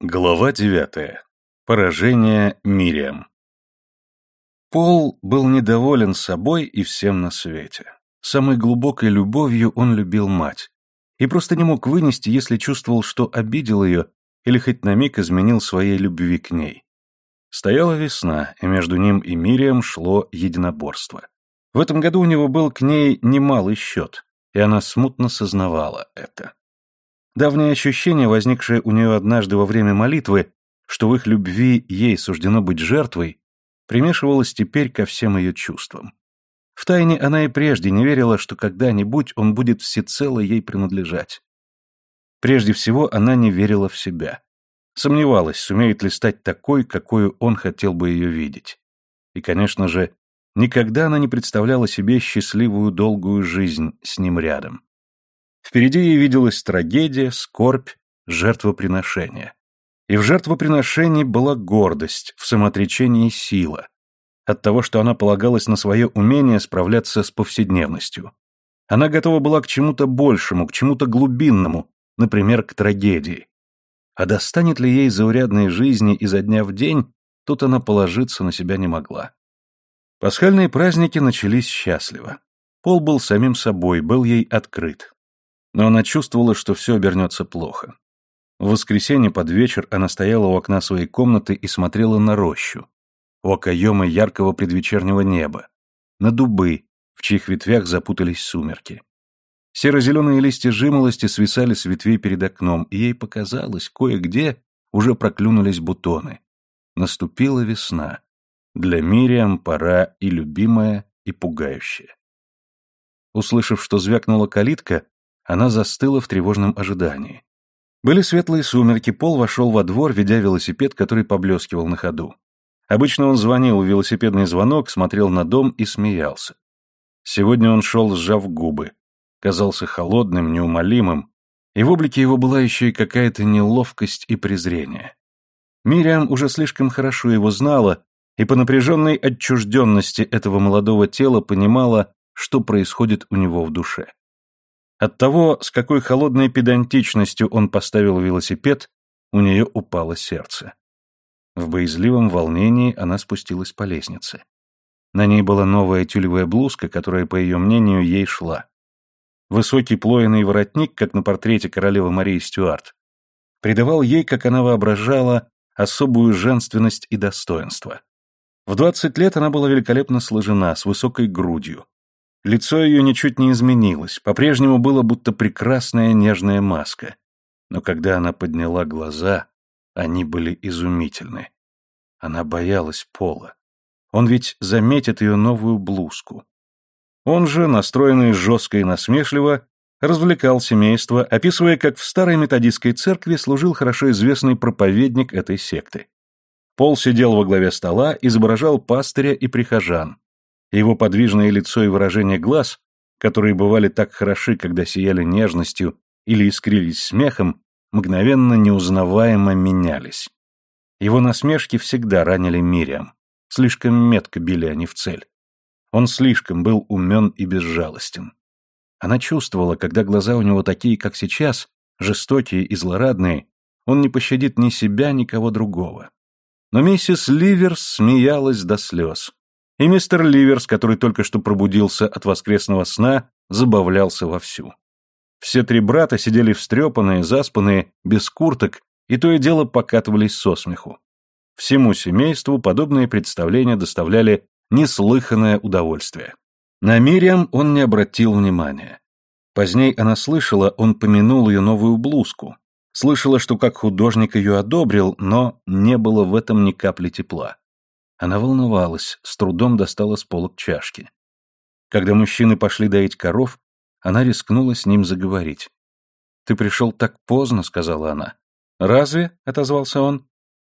Глава девятая. Поражение Мириам. Пол был недоволен собой и всем на свете. Самой глубокой любовью он любил мать. И просто не мог вынести, если чувствовал, что обидел ее или хоть на миг изменил своей любви к ней. Стояла весна, и между ним и Мириам шло единоборство. В этом году у него был к ней немалый счет, и она смутно сознавала это. Давнее ощущение, возникшее у нее однажды во время молитвы, что в их любви ей суждено быть жертвой, примешивалось теперь ко всем ее чувствам. Втайне она и прежде не верила, что когда-нибудь он будет всецело ей принадлежать. Прежде всего, она не верила в себя. Сомневалась, сумеет ли стать такой, какой он хотел бы ее видеть. И, конечно же, никогда она не представляла себе счастливую долгую жизнь с ним рядом. Впереди ей виделась трагедия, скорбь, жертвоприношение. И в жертвоприношении была гордость, в самоотречении сила. От того, что она полагалась на свое умение справляться с повседневностью. Она готова была к чему-то большему, к чему-то глубинному, например, к трагедии. А достанет ли ей заурядной жизни изо дня в день, тут она положиться на себя не могла. Пасхальные праздники начались счастливо. Пол был самим собой, был ей открыт но она чувствовала, что все обернется плохо. В воскресенье под вечер она стояла у окна своей комнаты и смотрела на рощу, у окоема яркого предвечернего неба, на дубы, в чьих ветвях запутались сумерки. Серо-зеленые листья жимолости свисали с ветвей перед окном, и ей показалось, кое-где уже проклюнулись бутоны. Наступила весна. Для Мириам пора и любимая, и пугающая. Услышав, что звякнула калитка, она застыла в тревожном ожидании. Были светлые сумерки, Пол вошел во двор, ведя велосипед, который поблескивал на ходу. Обычно он звонил в велосипедный звонок, смотрел на дом и смеялся. Сегодня он шел, сжав губы. Казался холодным, неумолимым, и в облике его была еще и какая-то неловкость и презрение. Мириам уже слишком хорошо его знала, и по напряженной отчужденности этого молодого тела понимала, что происходит у него в душе. От того, с какой холодной педантичностью он поставил велосипед, у нее упало сердце. В боязливом волнении она спустилась по лестнице. На ней была новая тюлевая блузка, которая, по ее мнению, ей шла. Высокий плоенный воротник, как на портрете королевы Марии Стюарт, придавал ей, как она воображала, особую женственность и достоинство. В двадцать лет она была великолепно сложена, с высокой грудью, Лицо ее ничуть не изменилось, по-прежнему было будто прекрасная нежная маска. Но когда она подняла глаза, они были изумительны. Она боялась Пола. Он ведь заметит ее новую блузку. Он же, настроенный жестко и насмешливо, развлекал семейство, описывая, как в старой методистской церкви служил хорошо известный проповедник этой секты. Пол сидел во главе стола, изображал пастыря и прихожан, его подвижное лицо и выражение глаз, которые бывали так хороши, когда сияли нежностью или искрились смехом, мгновенно неузнаваемо менялись. Его насмешки всегда ранили Мириам. Слишком метко били они в цель. Он слишком был умен и безжалостен. Она чувствовала, когда глаза у него такие, как сейчас, жестокие и злорадные, он не пощадит ни себя, ни кого другого. Но миссис Ливерс смеялась до слез и мистер Ливерс, который только что пробудился от воскресного сна, забавлялся вовсю. Все три брата сидели встрепанные, заспанные, без курток, и то и дело покатывались со смеху. Всему семейству подобные представления доставляли неслыханное удовольствие. На Мириам он не обратил внимания. Поздней она слышала, он помянул ее новую блузку. Слышала, что как художник ее одобрил, но не было в этом ни капли тепла. Она волновалась, с трудом достала с полок чашки. Когда мужчины пошли доить коров, она рискнула с ним заговорить. «Ты пришел так поздно», — сказала она. «Разве?» — отозвался он.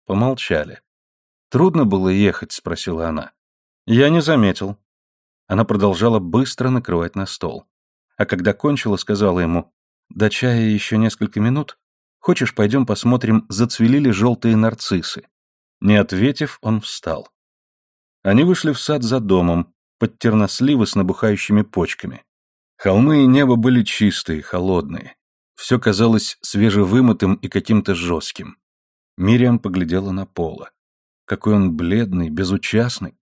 Помолчали. «Трудно было ехать?» — спросила она. «Я не заметил». Она продолжала быстро накрывать на стол. А когда кончила, сказала ему, «До чая еще несколько минут. Хочешь, пойдем посмотрим, зацвели ли желтые нарциссы?» Не ответив, он встал. Они вышли в сад за домом, под терносливы с набухающими почками. Холмы и небо были чистые, холодные. Все казалось свежевымытым и каким-то жестким. Мириам поглядела на Пола. Какой он бледный, безучастный.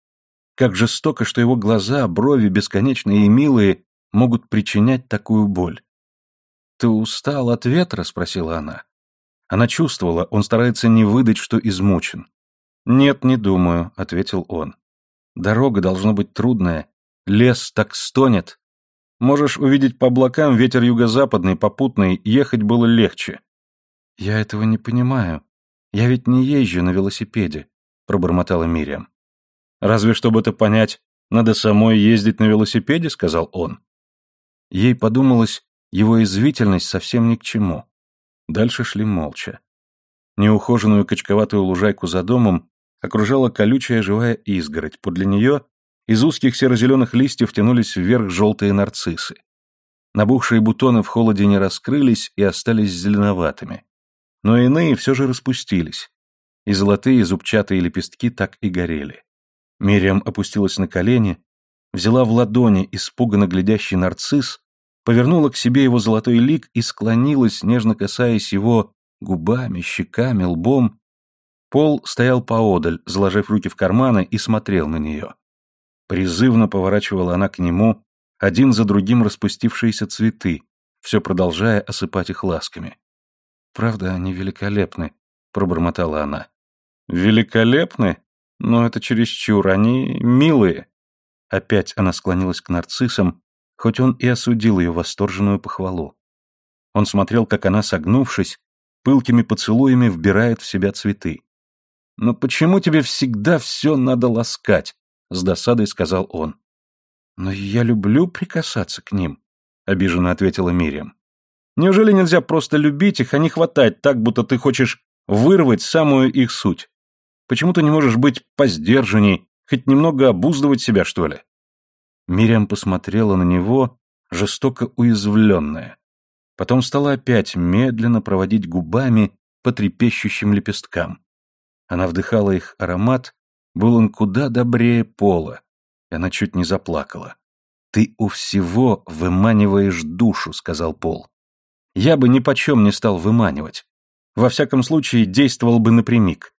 Как жестоко, что его глаза, брови бесконечные и милые могут причинять такую боль. «Ты устал от ветра?» — спросила она. Она чувствовала, он старается не выдать, что измучен. «Нет, не думаю», — ответил он. «Дорога должна быть трудная. Лес так стонет. Можешь увидеть по облакам ветер юго-западный, попутный, ехать было легче». «Я этого не понимаю. Я ведь не езжу на велосипеде», — пробормотала Мириам. «Разве чтобы это понять, надо самой ездить на велосипеде?» — сказал он. Ей подумалось, его извительность совсем ни к чему. Дальше шли молча. Неухоженную качковатую лужайку за домом окружала колючая живая изгородь, подле нее из узких серо-зеленых листьев тянулись вверх желтые нарциссы. Набухшие бутоны в холоде не раскрылись и остались зеленоватыми. Но иные все же распустились, и золотые зубчатые лепестки так и горели. Мириам опустилась на колени, взяла в ладони испуганно глядящий нарцисс повернула к себе его золотой лик и склонилась, нежно касаясь его губами, щеками, лбом. Пол стоял поодаль, заложив руки в карманы, и смотрел на нее. Призывно поворачивала она к нему один за другим распустившиеся цветы, все продолжая осыпать их ласками. «Правда, они великолепны», — пробормотала она. «Великолепны? Но это чересчур, они милые». Опять она склонилась к нарциссам, хоть он и осудил ее восторженную похвалу. Он смотрел, как она, согнувшись, пылкими поцелуями вбирает в себя цветы. «Но почему тебе всегда все надо ласкать?» — с досадой сказал он. «Но я люблю прикасаться к ним», — обиженно ответила Мириам. «Неужели нельзя просто любить их, а не хватать так, будто ты хочешь вырвать самую их суть? Почему ты не можешь быть поздержанней, хоть немного обуздывать себя, что ли?» Мириам посмотрела на него, жестоко уязвленная. Потом стала опять медленно проводить губами по трепещущим лепесткам. Она вдыхала их аромат, был он куда добрее пола, и она чуть не заплакала. «Ты у всего выманиваешь душу», — сказал Пол. «Я бы ни почем не стал выманивать. Во всяком случае, действовал бы напрямик».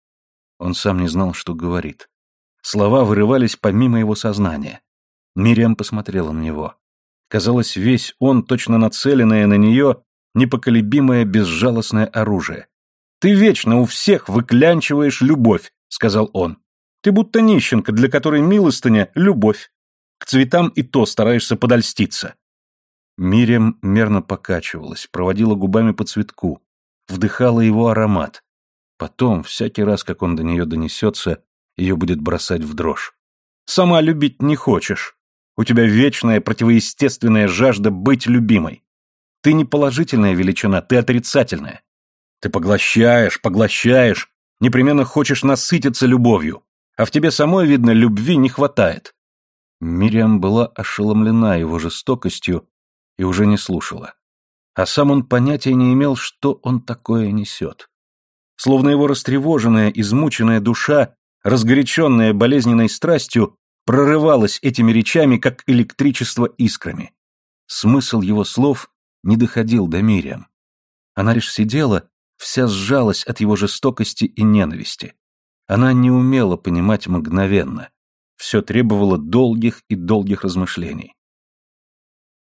Он сам не знал, что говорит. Слова вырывались помимо его сознания. Мириам посмотрела на него. Казалось, весь он, точно нацеленное на нее, непоколебимое безжалостное оружие. «Ты вечно у всех выклянчиваешь любовь», — сказал он. «Ты будто нищенка, для которой милостыня — любовь. К цветам и то стараешься подольститься». Мириам мерно покачивалась, проводила губами по цветку, вдыхала его аромат. Потом, всякий раз, как он до нее донесется, ее будет бросать в дрожь. «Сама любить не хочешь», у тебя вечная противоестественная жажда быть любимой. Ты не положительная величина, ты отрицательная. Ты поглощаешь, поглощаешь, непременно хочешь насытиться любовью, а в тебе самой, видно, любви не хватает. Мириам была ошеломлена его жестокостью и уже не слушала. А сам он понятия не имел, что он такое несет. Словно его растревоженная, измученная душа, разгоряченная болезненной страстью, прорывалось этими речами, как электричество искрами. Смысл его слов не доходил до Мириам. Она лишь сидела, вся сжалась от его жестокости и ненависти. Она не умела понимать мгновенно. Все требовало долгих и долгих размышлений.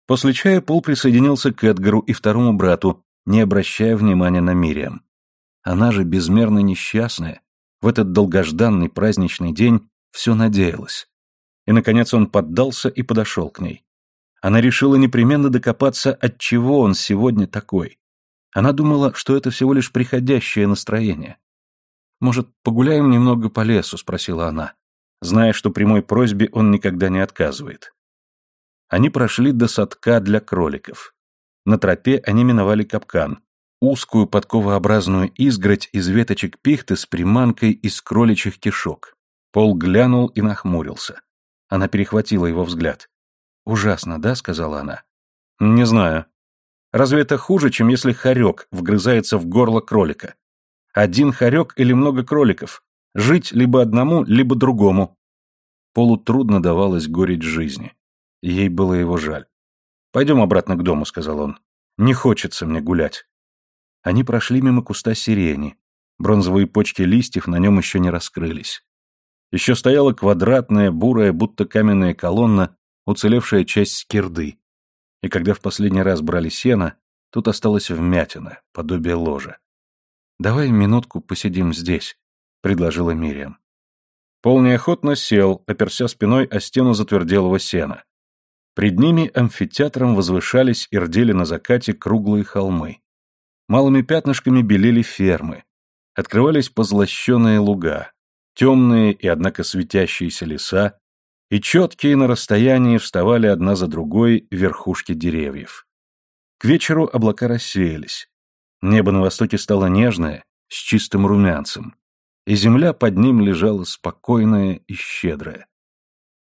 После чая Пол присоединился к Эдгару и второму брату, не обращая внимания на Мириам. Она же, безмерно несчастная, в этот долгожданный праздничный день все надеялась. И, наконец, он поддался и подошел к ней. Она решила непременно докопаться, от чего он сегодня такой. Она думала, что это всего лишь приходящее настроение. «Может, погуляем немного по лесу?» — спросила она, зная, что прямой просьбе он никогда не отказывает. Они прошли до садка для кроликов. На тропе они миновали капкан, узкую подковообразную изгородь из веточек пихты с приманкой из кроличьих кишок. Пол глянул и нахмурился. Она перехватила его взгляд. «Ужасно, да?» — сказала она. «Не знаю. Разве это хуже, чем если хорек вгрызается в горло кролика? Один хорек или много кроликов? Жить либо одному, либо другому». Полу трудно давалось горечь жизни. Ей было его жаль. «Пойдем обратно к дому», — сказал он. «Не хочется мне гулять». Они прошли мимо куста сирени. Бронзовые почки листьев на нем еще не раскрылись. Еще стояла квадратная, бурая, будто каменная колонна, уцелевшая часть скирды. И когда в последний раз брали сено, тут осталась вмятина, подобие ложа. «Давай минутку посидим здесь», — предложила Мириам. Пол неохотно сел, оперся спиной о стену затверделого сена. Пред ними амфитеатром возвышались и рдели на закате круглые холмы. Малыми пятнышками белели фермы. Открывались позлощенные луга, темные и, однако, светящиеся леса, и четкие на расстоянии вставали одна за другой верхушки деревьев. К вечеру облака рассеялись. Небо на востоке стало нежное, с чистым румянцем, и земля под ним лежала спокойная и щедрая.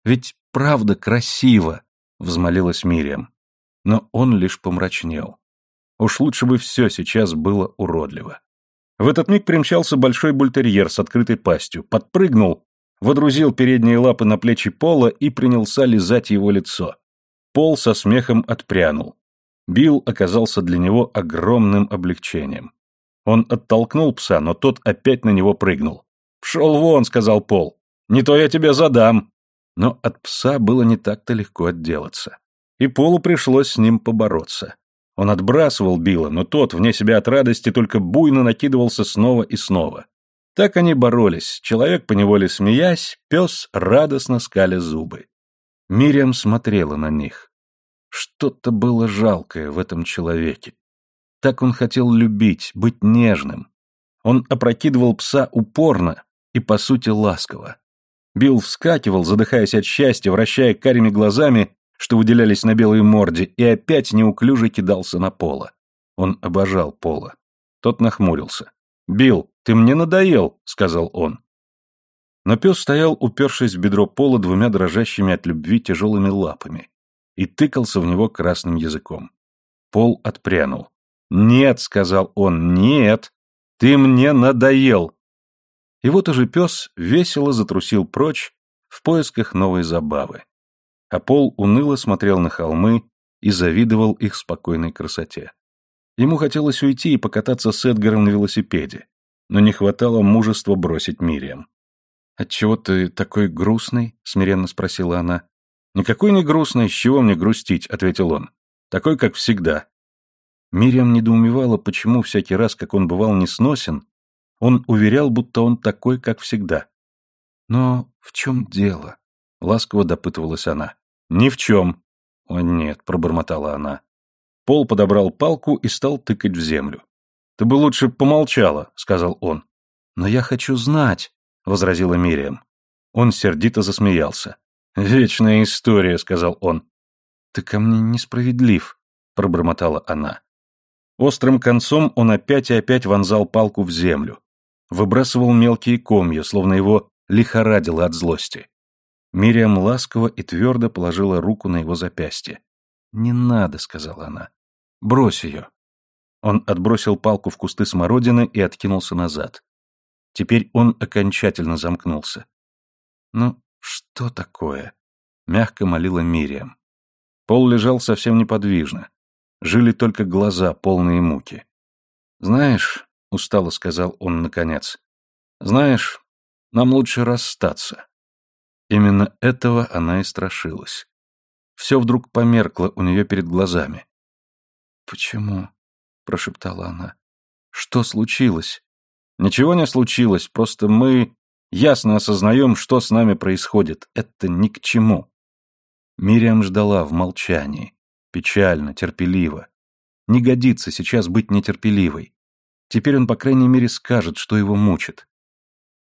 «Ведь правда красиво!» — взмолилась Мириам. Но он лишь помрачнел. Уж лучше бы все сейчас было уродливо. В этот миг примчался большой бультерьер с открытой пастью, подпрыгнул, водрузил передние лапы на плечи Пола и принялся лизать его лицо. Пол со смехом отпрянул. Билл оказался для него огромным облегчением. Он оттолкнул пса, но тот опять на него прыгнул. «Пшел вон», — сказал Пол. «Не то я тебе задам». Но от пса было не так-то легко отделаться. И Полу пришлось с ним побороться. Он отбрасывал Билла, но тот, вне себя от радости, только буйно накидывался снова и снова. Так они боролись, человек поневоле смеясь, пес радостно скаля зубы. Мириам смотрела на них. Что-то было жалкое в этом человеке. Так он хотел любить, быть нежным. Он опрокидывал пса упорно и, по сути, ласково. Билл вскакивал, задыхаясь от счастья, вращая карими глазами, что выделялись на белой морде, и опять неуклюже кидался на Пола. Он обожал Пола. Тот нахмурился. «Билл, ты мне надоел», — сказал он. Но пес стоял, упершись в бедро Пола двумя дрожащими от любви тяжелыми лапами, и тыкался в него красным языком. Пол отпрянул. «Нет», — сказал он, — «нет, ты мне надоел». И вот уже пес весело затрусил прочь в поисках новой забавы а Пол уныло смотрел на холмы и завидовал их спокойной красоте. Ему хотелось уйти и покататься с Эдгаром на велосипеде, но не хватало мужества бросить Мириам. «Отчего ты такой грустный?» — смиренно спросила она. «Никакой не грустный, с чего мне грустить?» — ответил он. «Такой, как всегда». Мириам недоумевала, почему всякий раз, как он бывал несносен, он уверял, будто он такой, как всегда. «Но в чем дело?» — ласково допытывалась она. «Ни в чем». «О нет», — пробормотала она. Пол подобрал палку и стал тыкать в землю. «Ты бы лучше помолчала», — сказал он. «Но я хочу знать», — возразила Мириам. Он сердито засмеялся. «Вечная история», — сказал он. «Ты ко мне несправедлив», — пробормотала она. Острым концом он опять и опять вонзал палку в землю. Выбрасывал мелкие комья, словно его лихорадило от злости. Мириам ласково и твердо положила руку на его запястье. «Не надо», — сказала она. «Брось ее». Он отбросил палку в кусты смородины и откинулся назад. Теперь он окончательно замкнулся. «Ну, что такое?» — мягко молила Мириам. Пол лежал совсем неподвижно. Жили только глаза, полные муки. «Знаешь», — устало сказал он наконец, — «знаешь, нам лучше расстаться. Именно этого она и страшилась. Все вдруг померкло у нее перед глазами. «Почему?» — прошептала она. «Что случилось?» «Ничего не случилось, просто мы ясно осознаем, что с нами происходит. Это ни к чему». Мириам ждала в молчании, печально, терпеливо. Не годится сейчас быть нетерпеливой. Теперь он, по крайней мере, скажет, что его мучит.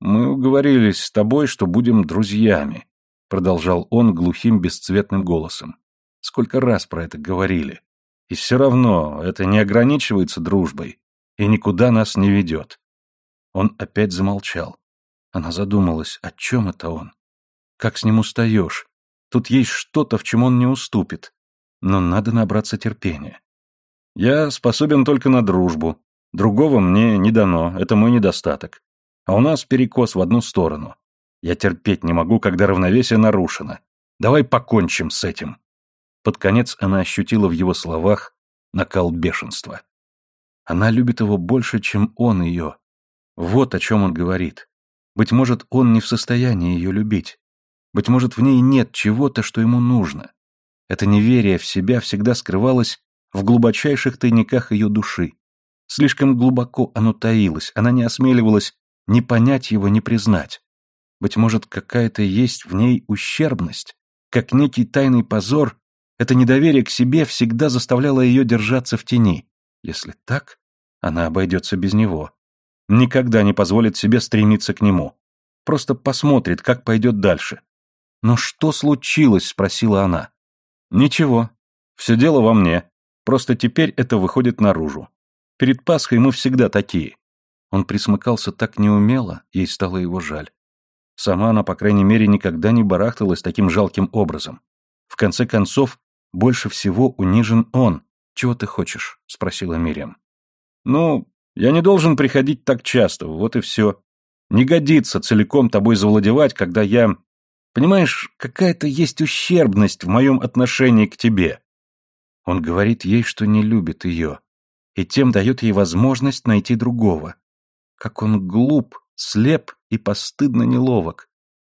«Мы уговорились с тобой, что будем друзьями», — продолжал он глухим бесцветным голосом. «Сколько раз про это говорили. И все равно это не ограничивается дружбой и никуда нас не ведет». Он опять замолчал. Она задумалась, о чем это он? Как с ним устаешь? Тут есть что-то, в чем он не уступит. Но надо набраться терпения. Я способен только на дружбу. Другого мне не дано, это мой недостаток а у нас перекос в одну сторону. Я терпеть не могу, когда равновесие нарушено. Давай покончим с этим. Под конец она ощутила в его словах накал бешенства. Она любит его больше, чем он ее. Вот о чем он говорит. Быть может, он не в состоянии ее любить. Быть может, в ней нет чего-то, что ему нужно. Это неверие в себя всегда скрывалось в глубочайших тайниках ее души. Слишком глубоко оно таилось, она не осмеливалась ни понять его, ни признать. Быть может, какая-то есть в ней ущербность, как некий тайный позор, это недоверие к себе всегда заставляло ее держаться в тени. Если так, она обойдется без него. Никогда не позволит себе стремиться к нему. Просто посмотрит, как пойдет дальше. «Но что случилось?» — спросила она. «Ничего. Все дело во мне. Просто теперь это выходит наружу. Перед Пасхой мы всегда такие». Он присмыкался так неумело, ей стало его жаль. Сама она, по крайней мере, никогда не барахталась таким жалким образом. В конце концов, больше всего унижен он. «Чего ты хочешь?» — спросила Мириам. «Ну, я не должен приходить так часто, вот и все. Не годится целиком тобой завладевать, когда я... Понимаешь, какая-то есть ущербность в моем отношении к тебе». Он говорит ей, что не любит ее, и тем дает ей возможность найти другого. Как он глуп, слеп и постыдно неловок.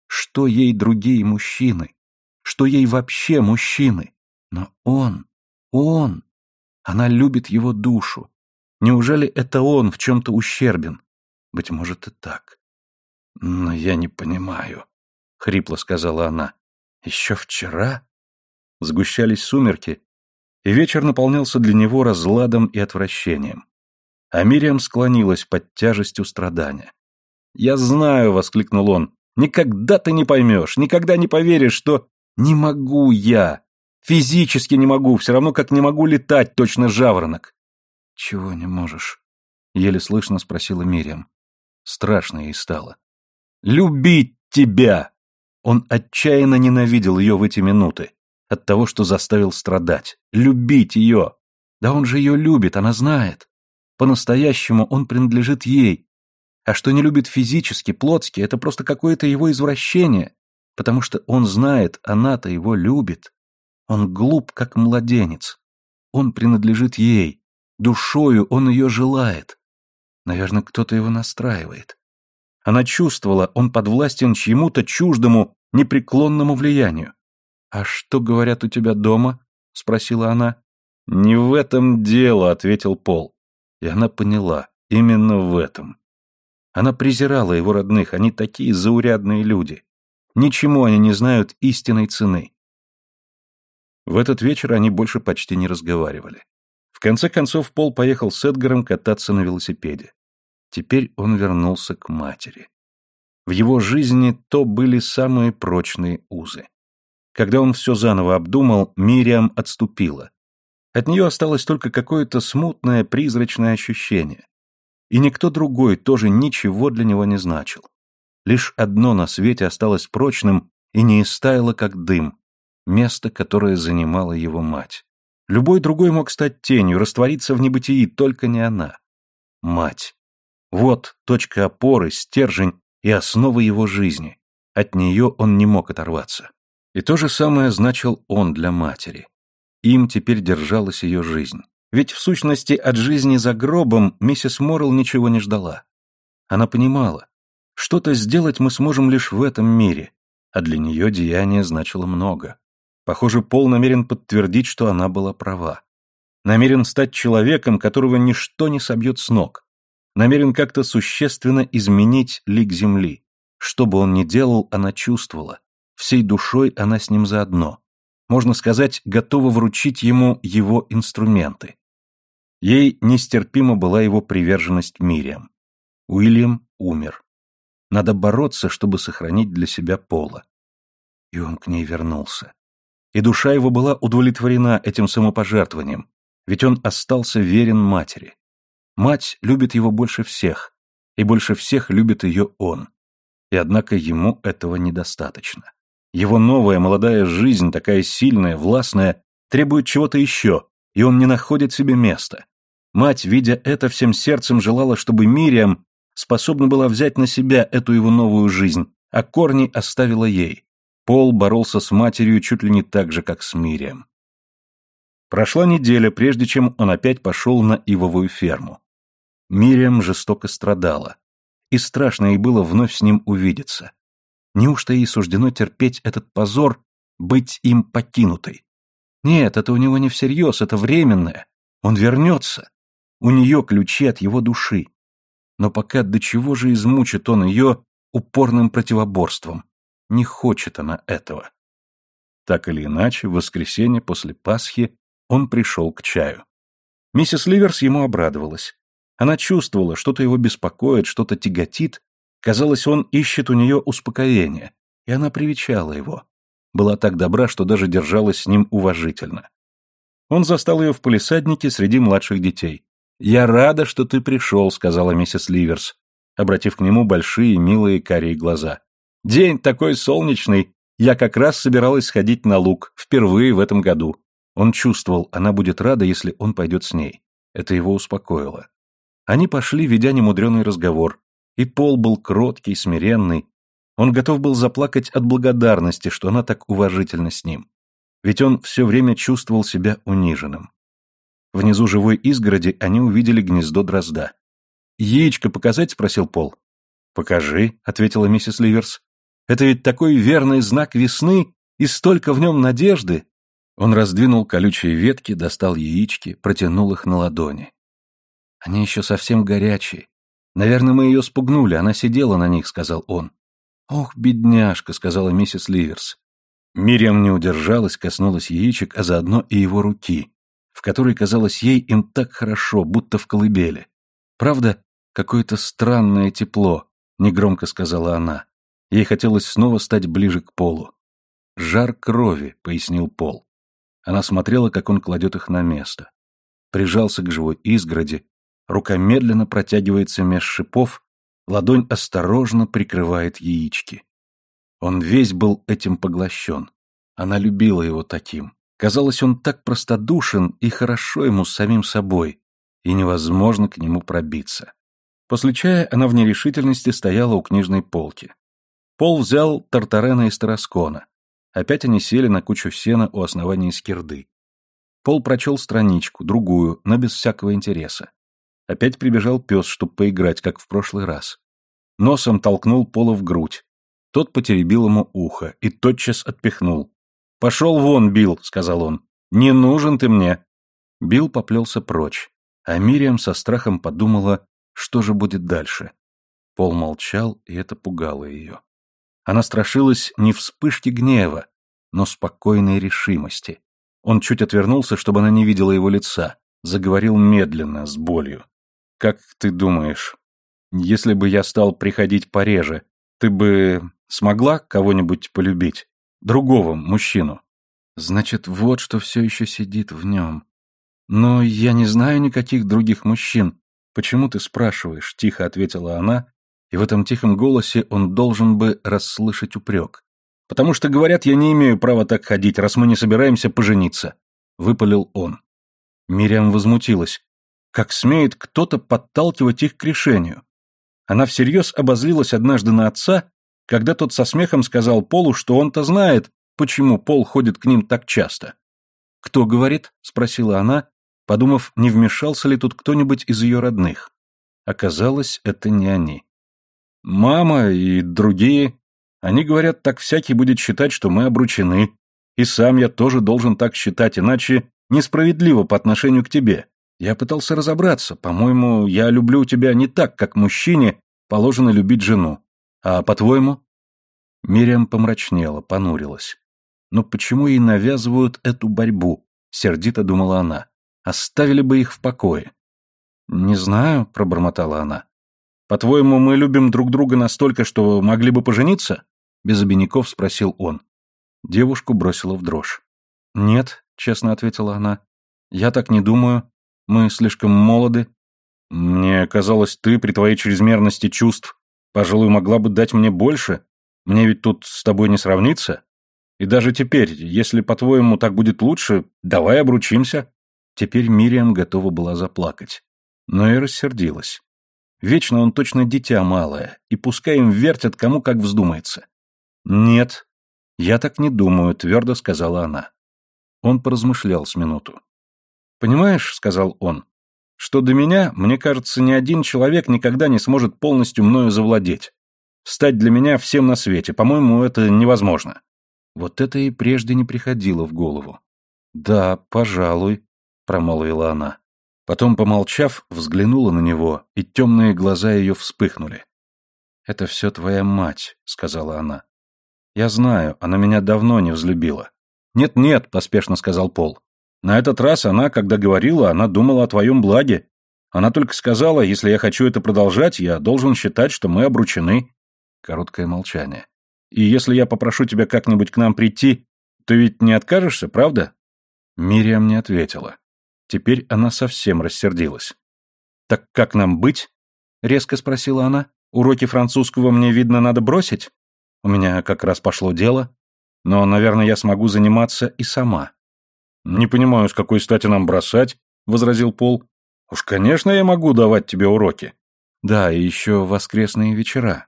Что ей другие мужчины? Что ей вообще мужчины? Но он, он, она любит его душу. Неужели это он в чем-то ущербен? Быть может и так. Но я не понимаю, — хрипло сказала она. Еще вчера? Сгущались сумерки, и вечер наполнялся для него разладом и отвращением. А Мириам склонилась под тяжестью страдания. «Я знаю», — воскликнул он, — «никогда ты не поймешь, никогда не поверишь, что...» «Не могу я! Физически не могу, все равно как не могу летать, точно жаворонок!» «Чего не можешь?» — еле слышно спросила Мириам. Страшно ей стало. «Любить тебя!» Он отчаянно ненавидел ее в эти минуты от того, что заставил страдать. Любить ее! Да он же ее любит, она знает. По-настоящему он принадлежит ей, а что не любит физически, плотски, это просто какое-то его извращение, потому что он знает, она-то его любит. Он глуп, как младенец. Он принадлежит ей. Душою он ее желает. Наверное, кто-то его настраивает. Она чувствовала, он подвластен чьему-то чуждому, непреклонному влиянию. «А что говорят у тебя дома?» — спросила она. «Не в этом дело», — ответил Пол. И она поняла, именно в этом. Она презирала его родных, они такие заурядные люди. Ничему они не знают истинной цены. В этот вечер они больше почти не разговаривали. В конце концов, Пол поехал с Эдгаром кататься на велосипеде. Теперь он вернулся к матери. В его жизни то были самые прочные узы. Когда он все заново обдумал, Мириам отступила. От нее осталось только какое-то смутное, призрачное ощущение и никто другой тоже ничего для него не значил. Лишь одно на свете осталось прочным и не истаяло, как дым, место, которое занимала его мать. Любой другой мог стать тенью, раствориться в небытии, только не она. Мать. Вот точка опоры, стержень и основа его жизни. От нее он не мог оторваться. И то же самое значил он для матери. Им теперь держалась ее жизнь. Ведь в сущности от жизни за гробом миссис Моррелл ничего не ждала. Она понимала, что-то сделать мы сможем лишь в этом мире, а для нее деяние значило много. Похоже, Пол намерен подтвердить, что она была права. Намерен стать человеком, которого ничто не собьет с ног. Намерен как-то существенно изменить лик земли. Что бы он ни делал, она чувствовала. Всей душой она с ним заодно. Можно сказать, готова вручить ему его инструменты. Ей нестерпима была его приверженность Мириам. Уильям умер. Надо бороться, чтобы сохранить для себя Пола. И он к ней вернулся. И душа его была удовлетворена этим самопожертвованием, ведь он остался верен матери. Мать любит его больше всех, и больше всех любит ее он. И однако ему этого недостаточно. Его новая молодая жизнь, такая сильная, властная, требует чего-то еще, и он не находит себе места. Мать, видя это, всем сердцем желала, чтобы Мириам способна была взять на себя эту его новую жизнь, а корни оставила ей. Пол боролся с матерью чуть ли не так же, как с Мириам. Прошла неделя, прежде чем он опять пошел на ивовую ферму. Мириам жестоко страдала. и страшно ей было вновь с ним увидеться. Неужто ей суждено терпеть этот позор, быть им покинутой? Нет, это у него не всерьез, это временное. Он вернется. У нее ключи от его души. Но пока до чего же измучит он ее упорным противоборством? Не хочет она этого. Так или иначе, в воскресенье после Пасхи он пришел к чаю. Миссис Ливерс ему обрадовалась. Она чувствовала, что-то его беспокоит, что-то тяготит. Казалось, он ищет у нее успокоения, и она привечала его. Была так добра, что даже держалась с ним уважительно. Он застал ее в полисаднике среди младших детей. «Я рада, что ты пришел», — сказала миссис Ливерс, обратив к нему большие милые карие глаза. «День такой солнечный, я как раз собиралась сходить на луг, впервые в этом году». Он чувствовал, она будет рада, если он пойдет с ней. Это его успокоило. Они пошли, ведя немудреный разговор, и Пол был кроткий, смиренный. Он готов был заплакать от благодарности, что она так уважительна с ним. Ведь он все время чувствовал себя униженным. Внизу живой изгороди они увидели гнездо дрозда. «Яичко показать?» — спросил Пол. «Покажи», — ответила миссис Ливерс. «Это ведь такой верный знак весны, и столько в нем надежды!» Он раздвинул колючие ветки, достал яички, протянул их на ладони. Они еще совсем горячие. Наверное, мы ее спугнули, она сидела на них, сказал он. Ох, бедняжка, сказала миссис Ливерс. Мириам не удержалась, коснулась яичек, а заодно и его руки, в которой казалось ей им так хорошо, будто в колыбели. Правда, какое-то странное тепло, негромко сказала она. Ей хотелось снова стать ближе к полу. Жар крови, пояснил Пол. Она смотрела, как он кладет их на место. Прижался к живой изгороди, Рука медленно протягивается меж шипов, ладонь осторожно прикрывает яички. Он весь был этим поглощен. Она любила его таким. Казалось, он так простодушен и хорошо ему с самим собой, и невозможно к нему пробиться. После чая она в нерешительности стояла у книжной полки. Пол взял Тартарена из Тараскона. Опять они сели на кучу сена у основания скирды. Пол прочел страничку, другую, но без всякого интереса. Опять прибежал пес, чтобы поиграть, как в прошлый раз. Носом толкнул Пола в грудь. Тот потеребил ему ухо и тотчас отпихнул. «Пошел вон, Билл», — сказал он. «Не нужен ты мне». Билл поплелся прочь, а Мириам со страхом подумала, что же будет дальше. Пол молчал, и это пугало ее. Она страшилась не вспышки гнева, но спокойной решимости. Он чуть отвернулся, чтобы она не видела его лица, заговорил медленно, с болью. Как ты думаешь, если бы я стал приходить пореже, ты бы смогла кого-нибудь полюбить? Другого мужчину? Значит, вот что все еще сидит в нем. Но я не знаю никаких других мужчин. Почему ты спрашиваешь? Тихо ответила она, и в этом тихом голосе он должен бы расслышать упрек. Потому что, говорят, я не имею права так ходить, раз мы не собираемся пожениться. Выпалил он. Мириам возмутилась. Как смеет кто-то подталкивать их к решению? Она всерьез обозлилась однажды на отца, когда тот со смехом сказал Полу, что он-то знает, почему Пол ходит к ним так часто. «Кто говорит?» — спросила она, подумав, не вмешался ли тут кто-нибудь из ее родных. Оказалось, это не они. «Мама и другие. Они говорят, так всякий будет считать, что мы обручены. И сам я тоже должен так считать, иначе несправедливо по отношению к тебе. Я пытался разобраться. По-моему, я люблю тебя не так, как мужчине положено любить жену. А по-твоему? Мириам помрачнела, понурилась. Но почему ей навязывают эту борьбу? Сердито думала она. Оставили бы их в покое. Не знаю, пробормотала она. По-твоему, мы любим друг друга настолько, что могли бы пожениться? Без обиняков спросил он. Девушку бросила в дрожь. Нет, честно ответила она. Я так не думаю. Мы слишком молоды. Мне казалось, ты при твоей чрезмерности чувств, пожалуй, могла бы дать мне больше. Мне ведь тут с тобой не сравниться. И даже теперь, если, по-твоему, так будет лучше, давай обручимся. Теперь Мириам готова была заплакать. Но и рассердилась. Вечно он точно дитя малое, и пускай им вертят, кому как вздумается. «Нет, я так не думаю», — твердо сказала она. Он поразмышлял с минуту. «Понимаешь, — сказал он, — Что до меня, мне кажется, ни один человек никогда не сможет полностью мною завладеть. Стать для меня всем на свете, по-моему, это невозможно. Вот это и прежде не приходило в голову. Да, пожалуй, промолвила она. Потом, помолчав, взглянула на него, и темные глаза ее вспыхнули. «Это все твоя мать», — сказала она. «Я знаю, она меня давно не взлюбила». «Нет-нет», — поспешно сказал Пол. «На этот раз она, когда говорила, она думала о твоем благе. Она только сказала, если я хочу это продолжать, я должен считать, что мы обручены». Короткое молчание. «И если я попрошу тебя как-нибудь к нам прийти, ты ведь не откажешься, правда?» Мириам не ответила. Теперь она совсем рассердилась. «Так как нам быть?» — резко спросила она. «Уроки французского мне, видно, надо бросить? У меня как раз пошло дело. Но, наверное, я смогу заниматься и сама». «Не понимаю, с какой стати нам бросать?» — возразил Пол. «Уж, конечно, я могу давать тебе уроки». «Да, и еще воскресные вечера.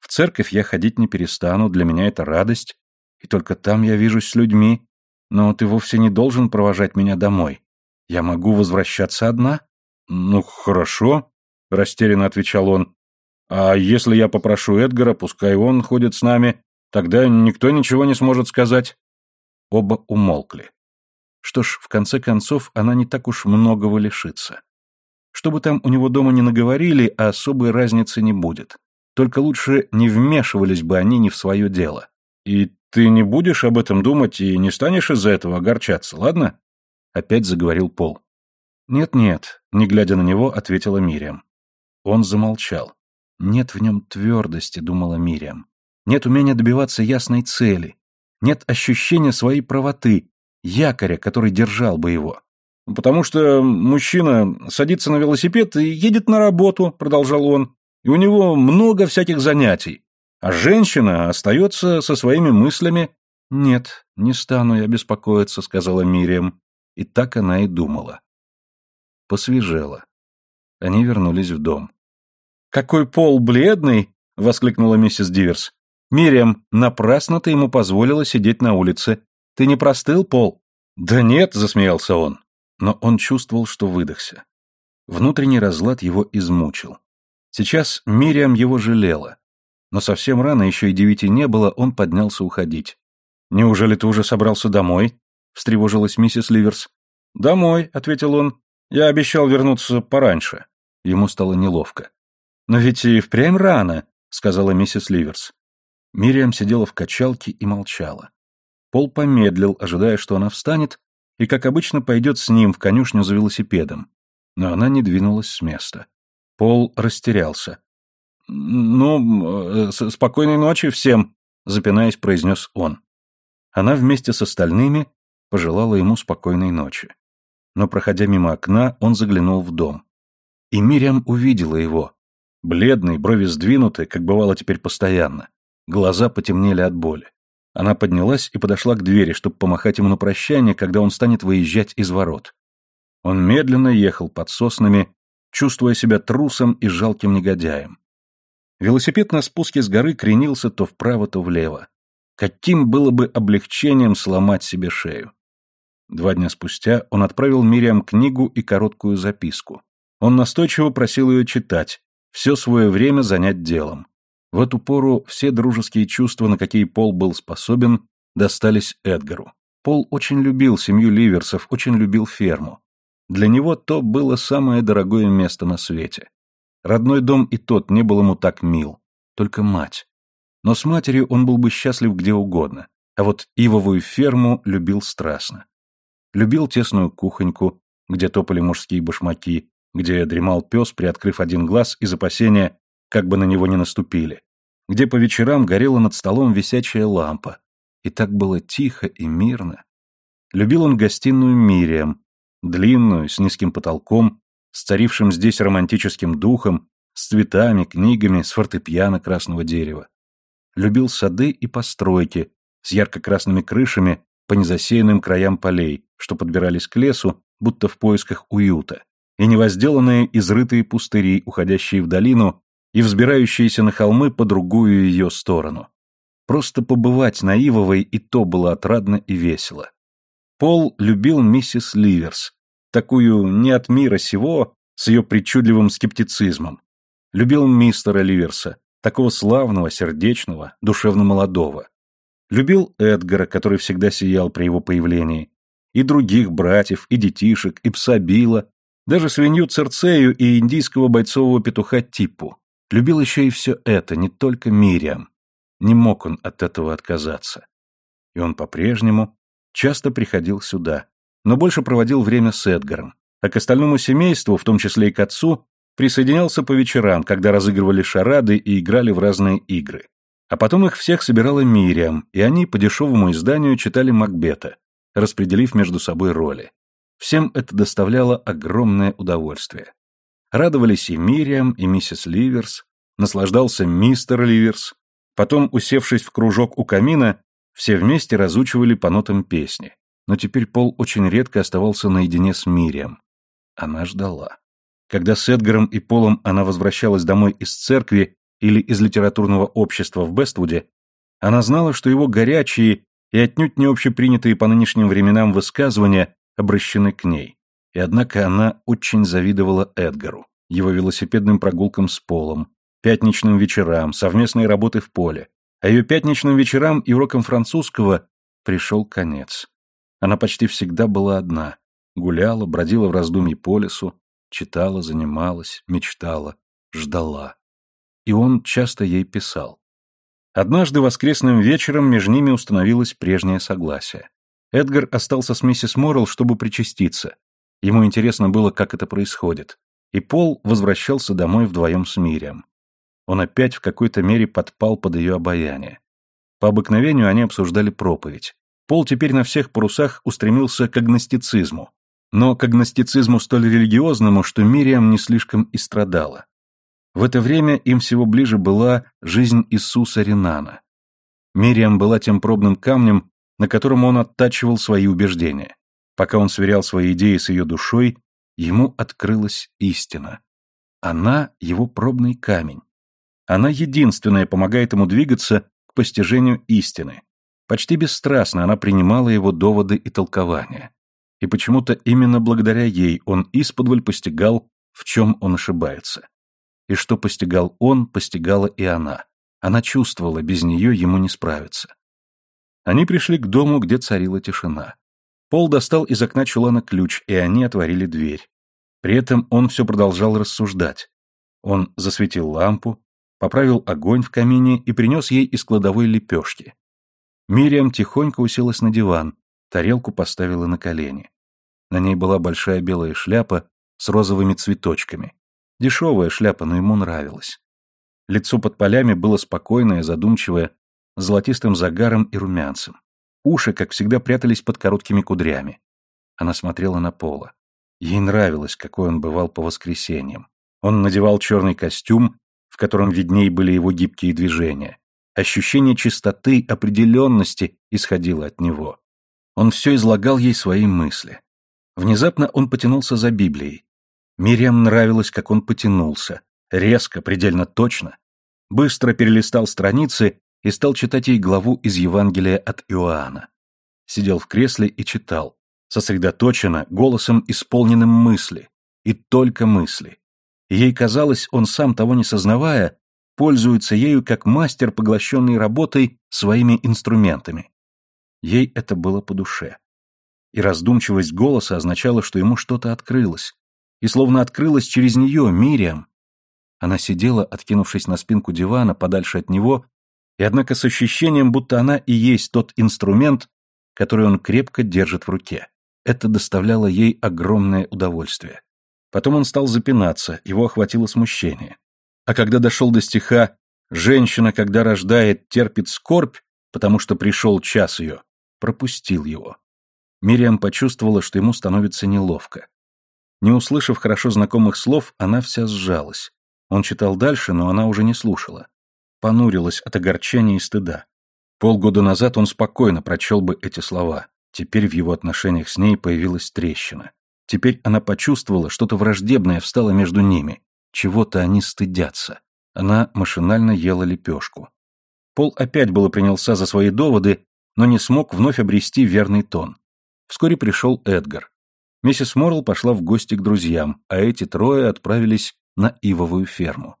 В церковь я ходить не перестану, для меня это радость, и только там я вижусь с людьми, но ты вовсе не должен провожать меня домой. Я могу возвращаться одна? Ну, хорошо, растерянно отвечал он. А если я попрошу Эдгара, пускай он ходит с нами, тогда никто ничего не сможет сказать. Оба умолкли. Что ж, в конце концов, она не так уж многого лишится. Что бы там у него дома ни наговорили, а особой разницы не будет. Только лучше не вмешивались бы они не в свое дело. И ты не будешь об этом думать и не станешь из-за этого огорчаться, ладно? Опять заговорил Пол. Нет-нет, не глядя на него, ответила Мириам. Он замолчал. Нет в нем твердости, думала Мириам. Нет умения добиваться ясной цели. Нет ощущения своей правоты, якоря, который держал бы его. «Потому что мужчина садится на велосипед и едет на работу», — продолжал он, «и у него много всяких занятий, а женщина остается со своими мыслями». «Нет, не стану я беспокоиться», — сказала Мириам. И так она и думала. Посвежело. Они вернулись в дом. «Какой пол бледный!» — воскликнула миссис Диверс. «Мириам, напрасно ты ему позволила сидеть на улице. Ты не простыл, Пол?» «Да нет», — засмеялся он. Но он чувствовал, что выдохся. Внутренний разлад его измучил. Сейчас Мириам его жалела. Но совсем рано, еще и девяти не было, он поднялся уходить. «Неужели ты уже собрался домой?» — встревожилась миссис Ливерс. «Домой», — ответил он. «Я обещал вернуться пораньше». Ему стало неловко. «Но ведь и впрямь рано», — сказала миссис Ливерс. Мириам сидела в качалке и молчала. Пол помедлил, ожидая, что она встанет, и, как обычно, пойдет с ним в конюшню за велосипедом. Но она не двинулась с места. Пол растерялся. «Ну, э, спокойной ночи всем», — запинаясь, произнес он. Она вместе с остальными пожелала ему спокойной ночи. Но, проходя мимо окна, он заглянул в дом. И Мириам увидела его. Бледный, брови сдвинуты, как бывало теперь постоянно. Глаза потемнели от боли. Она поднялась и подошла к двери, чтобы помахать ему на прощание, когда он станет выезжать из ворот. Он медленно ехал под соснами, чувствуя себя трусом и жалким негодяем. Велосипед на спуске с горы кренился то вправо, то влево. Каким было бы облегчением сломать себе шею? Два дня спустя он отправил Мириам книгу и короткую записку. Он настойчиво просил ее читать, все свое время занять делом. В эту пору все дружеские чувства, на какие Пол был способен, достались Эдгару. Пол очень любил семью Ливерсов, очень любил ферму. Для него то было самое дорогое место на свете. Родной дом и тот не был ему так мил, только мать. Но с матерью он был бы счастлив где угодно, а вот ивовую ферму любил страстно любил тесную кухоньку, где топали мужские башмаки, где дремал пес, приоткрыв один глаз из опасения, как бы на него не наступили, где по вечерам горела над столом висячая лампа. И так было тихо и мирно. Любил он гостиную Мириам, длинную, с низким потолком, с царившим здесь романтическим духом, с цветами, книгами, с фортепиано красного дерева. Любил сады и постройки с ярко-красными крышами по незасеянным краям полей, что подбирались к лесу, будто в поисках уюта, и невозделанные изрытые пустыри, уходящие в долину и взбирающиеся на холмы по другую ее сторону. Просто побывать на Ивовой и то было отрадно и весело. Пол любил миссис Ливерс, такую не от мира сего, с ее причудливым скептицизмом. Любил мистера Ливерса, такого славного, сердечного, душевно молодого. Любил Эдгара, который всегда сиял при его появлении, и других братьев, и детишек, и пса Билла, даже свинью Церцею и индийского бойцового петуха Типу. Любил еще и все это, не только Мириам. Не мог он от этого отказаться. И он по-прежнему часто приходил сюда, но больше проводил время с Эдгаром, а к остальному семейству, в том числе и к отцу, присоединялся по вечерам, когда разыгрывали шарады и играли в разные игры. А потом их всех собирала Мириам, и они по дешевому изданию читали Макбета, распределив между собой роли. Всем это доставляло огромное удовольствие. Радовались и Мириам, и миссис Ливерс, наслаждался мистер Ливерс. Потом, усевшись в кружок у камина, все вместе разучивали по нотам песни. Но теперь Пол очень редко оставался наедине с Мириам. Она ждала. Когда с Эдгаром и Полом она возвращалась домой из церкви или из литературного общества в Бествуде, она знала, что его горячие и отнюдь не общепринятые по нынешним временам высказывания обращены к ней. И однако она очень завидовала Эдгару, его велосипедным прогулкам с Полом, пятничным вечерам, совместной работы в поле. А ее пятничным вечерам и урокам французского пришел конец. Она почти всегда была одна, гуляла, бродила в раздумье по лесу, читала, занималась, мечтала, ждала. И он часто ей писал. Однажды воскресным вечером между ними установилось прежнее согласие. Эдгар остался с миссис Моррелл, чтобы причаститься. Ему интересно было, как это происходит. И Пол возвращался домой вдвоем с Мирием. Он опять в какой-то мере подпал под ее обаяние. По обыкновению они обсуждали проповедь. Пол теперь на всех парусах устремился к агностицизму. Но к агностицизму столь религиозному, что Мириам не слишком и страдала. В это время им всего ближе была жизнь Иисуса Ренана. Мириам была тем пробным камнем, на котором он оттачивал свои убеждения. Пока он сверял свои идеи с ее душой, ему открылась истина. Она — его пробный камень. Она единственная помогает ему двигаться к постижению истины. Почти бесстрастно она принимала его доводы и толкования. И почему-то именно благодаря ей он исподволь постигал, в чем он ошибается и что постигал он, постигала и она. Она чувствовала, без нее ему не справиться. Они пришли к дому, где царила тишина. Пол достал из окна чулана ключ, и они отворили дверь. При этом он все продолжал рассуждать. Он засветил лампу, поправил огонь в камине и принес ей из кладовой лепешки. Мириам тихонько уселась на диван, тарелку поставила на колени. На ней была большая белая шляпа с розовыми цветочками. Дешевая шляпа, но ему нравилась. Лицо под полями было спокойное, задумчивое, с золотистым загаром и румянцем. Уши, как всегда, прятались под короткими кудрями. Она смотрела на Пола. Ей нравилось, какой он бывал по воскресеньям. Он надевал черный костюм, в котором видней были его гибкие движения. Ощущение чистоты, определенности исходило от него. Он все излагал ей свои мысли. Внезапно он потянулся за Библией. Мириам нравилось, как он потянулся, резко, предельно точно. Быстро перелистал страницы и стал читать ей главу из Евангелия от Иоанна. Сидел в кресле и читал, сосредоточенно, голосом исполненным мысли, и только мысли. ей казалось, он сам того не сознавая, пользуется ею как мастер, поглощенный работой своими инструментами. Ей это было по душе. И раздумчивость голоса означала, что ему что-то открылось, и словно открылась через нее Мириам. Она сидела, откинувшись на спинку дивана, подальше от него, и однако с ощущением, будто она и есть тот инструмент, который он крепко держит в руке. Это доставляло ей огромное удовольствие. Потом он стал запинаться, его охватило смущение. А когда дошел до стиха «Женщина, когда рождает, терпит скорбь, потому что пришел час ее», пропустил его. Мириам почувствовала, что ему становится неловко. Не услышав хорошо знакомых слов, она вся сжалась. Он читал дальше, но она уже не слушала. Понурилась от огорчения и стыда. Полгода назад он спокойно прочел бы эти слова. Теперь в его отношениях с ней появилась трещина. Теперь она почувствовала, что-то враждебное встало между ними. Чего-то они стыдятся. Она машинально ела лепешку. Пол опять было принялся за свои доводы, но не смог вновь обрести верный тон. Вскоре пришел Эдгар. Миссис Моррелл пошла в гости к друзьям, а эти трое отправились на ивовую ферму.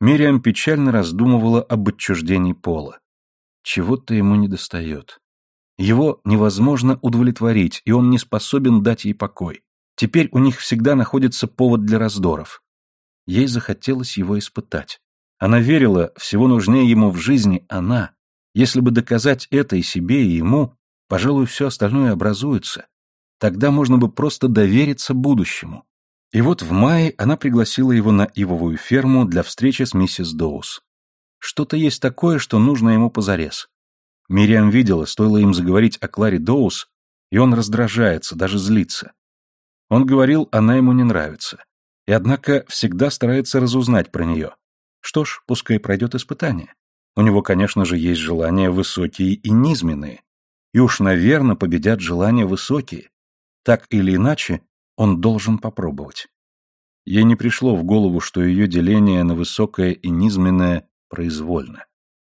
Мириам печально раздумывала об отчуждении Пола. Чего-то ему недостает. Его невозможно удовлетворить, и он не способен дать ей покой. Теперь у них всегда находится повод для раздоров. Ей захотелось его испытать. Она верила, всего нужнее ему в жизни она. Если бы доказать это и себе, и ему, пожалуй, все остальное образуется. Тогда можно бы просто довериться будущему. И вот в мае она пригласила его на ивовую ферму для встречи с миссис Доус. Что-то есть такое, что нужно ему позарез. Мириам видела, стоило им заговорить о Кларе Доус, и он раздражается, даже злится. Он говорил, она ему не нравится. И однако всегда старается разузнать про нее. Что ж, пускай пройдет испытание. У него, конечно же, есть желания высокие и низменные. И уж, наверное, победят желания высокие. Так или иначе, он должен попробовать. Ей не пришло в голову, что ее деление на высокое и низменное произвольно.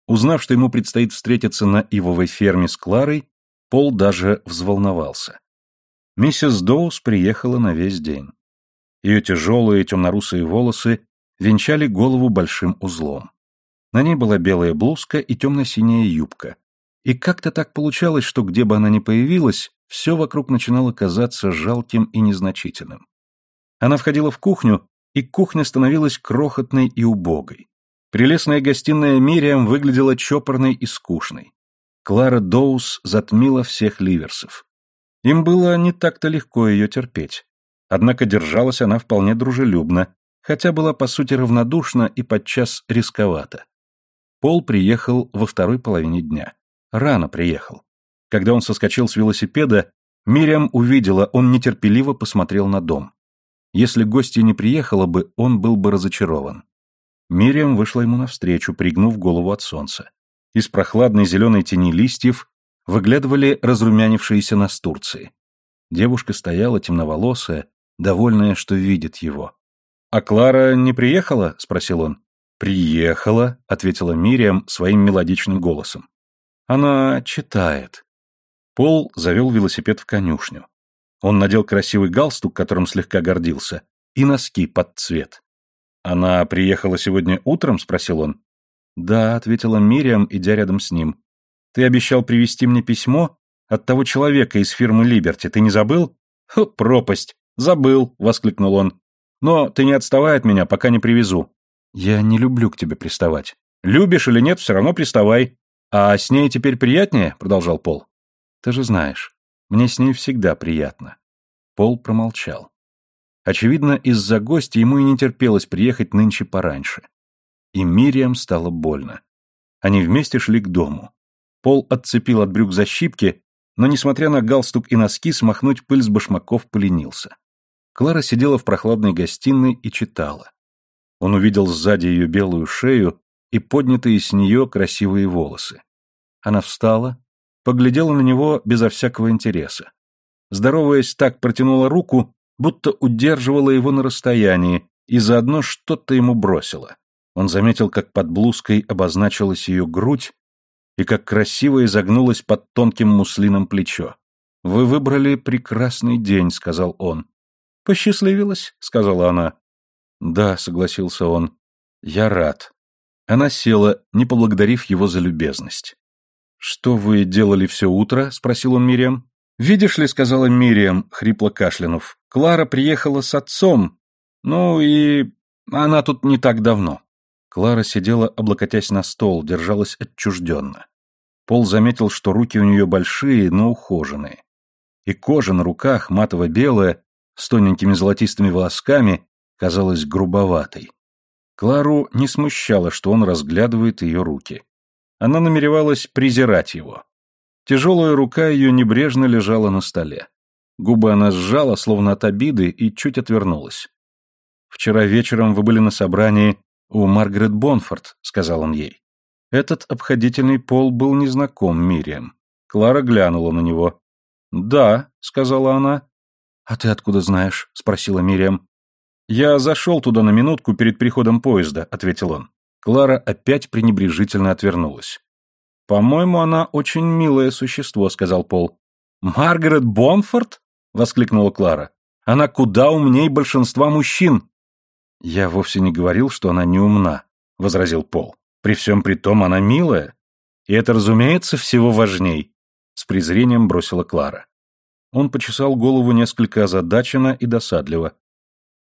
Узнав, что ему предстоит встретиться на ивовой ферме с Кларой, Пол даже взволновался. Миссис Доус приехала на весь день. Ее тяжелые темнорусые волосы венчали голову большим узлом. На ней была белая блузка и темно-синяя юбка. И как-то так получалось, что где бы она ни появилась, все вокруг начинало казаться жалким и незначительным. Она входила в кухню, и кухня становилась крохотной и убогой. Прелестная гостиная Мириам выглядела чопорной и скучной. Клара Доус затмила всех ливерсов. Им было не так-то легко ее терпеть. Однако держалась она вполне дружелюбно, хотя была по сути равнодушна и подчас рисковата. Пол приехал во второй половине дня. Рано приехал. Когда он соскочил с велосипеда, Мириам увидела, он нетерпеливо посмотрел на дом. Если гостья не приехала бы, он был бы разочарован. Мириам вышла ему навстречу, пригнув голову от солнца. Из прохладной зеленой тени листьев выглядывали разрумянившиеся настурции. Девушка стояла темноволосая, довольная, что видит его. «А Клара не приехала?» — спросил он. «Приехала», — ответила Мириам своим мелодичным голосом. «Она читает». Пол завел велосипед в конюшню. Он надел красивый галстук, которым слегка гордился, и носки под цвет. «Она приехала сегодня утром?» — спросил он. «Да», — ответила Мириам, идя рядом с ним. «Ты обещал привезти мне письмо от того человека из фирмы Либерти. Ты не забыл?» «Хо, пропасть! Забыл!» — воскликнул он. «Но ты не отставай от меня, пока не привезу». «Я не люблю к тебе приставать». «Любишь или нет, все равно приставай. А с ней теперь приятнее?» — продолжал Пол. Ты же знаешь, мне с ней всегда приятно. Пол промолчал. Очевидно, из-за гостя ему и не терпелось приехать нынче пораньше. И Мириам стало больно. Они вместе шли к дому. Пол отцепил от брюк защипки, но, несмотря на галстук и носки, смахнуть пыль с башмаков поленился. Клара сидела в прохладной гостиной и читала. Он увидел сзади ее белую шею и поднятые с нее красивые волосы. Она встала, поглядела на него безо всякого интереса. Здороваясь, так протянула руку, будто удерживала его на расстоянии и заодно что-то ему бросила. Он заметил, как под блузкой обозначилась ее грудь и как красиво изогнулась под тонким муслином плечо. «Вы выбрали прекрасный день», — сказал он. «Посчастливилась», — сказала она. «Да», — согласился он, — «я рад». Она села, не поблагодарив его за любезность. «Что вы делали все утро?» — спросил он Мириам. «Видишь ли», — сказала Мириам, хрипло кашлянув, — «Клара приехала с отцом. Ну и... она тут не так давно». Клара сидела, облокотясь на стол, держалась отчужденно. Пол заметил, что руки у нее большие, но ухоженные. И кожа на руках, матово-белая, с тоненькими золотистыми волосками, казалась грубоватой. Клару не смущало, что он разглядывает ее руки. Она намеревалась презирать его. Тяжелая рука ее небрежно лежала на столе. Губы она сжала, словно от обиды, и чуть отвернулась. «Вчера вечером вы были на собрании у Маргарет Бонфорд», — сказал он ей. Этот обходительный пол был незнаком Мириам. Клара глянула на него. «Да», — сказала она. «А ты откуда знаешь?» — спросила Мириам. «Я зашел туда на минутку перед приходом поезда», — ответил он. Клара опять пренебрежительно отвернулась. «По-моему, она очень милое существо», — сказал Пол. «Маргарет Бонфорд?» — воскликнула Клара. Она куда умней большинства мужчин. Я вовсе не говорил, что она не умна, возразил Пол. При всем при том она милая. И это, разумеется, всего важней, с презрением бросила Клара. Он почесал голову несколько озадаченно и досадливо.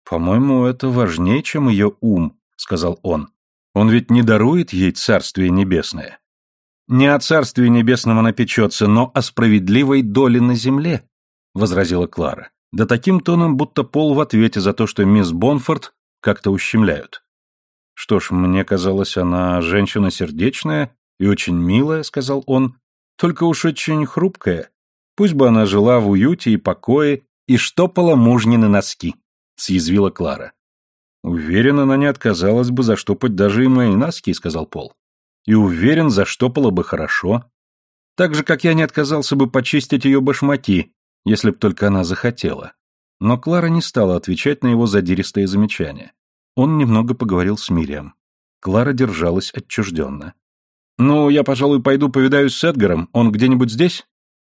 «По-моему, это важнее, чем ее ум», — сказал он. «Он ведь не дарует ей царствие небесное». «Не о царстве небесном она печется, но о справедливой доле на земле», — возразила Клара. Да таким тоном, будто Пол в ответе за то, что мисс Бонфорд как-то ущемляют. «Что ж, мне казалось, она женщина сердечная и очень милая», — сказал он, — «только уж очень хрупкая. Пусть бы она жила в уюте и покое и штопала мужнины носки», — съязвила Клара. «Уверен, она не отказалась бы заштопать даже и мои носки», — сказал Пол и уверен, заштопала бы хорошо. Так же, как я не отказался бы почистить ее башмаки, если б только она захотела. Но Клара не стала отвечать на его задиристые замечания. Он немного поговорил с Мирием. Клара держалась отчужденно. «Ну, я, пожалуй, пойду повидаюсь с Эдгаром. Он где-нибудь здесь?»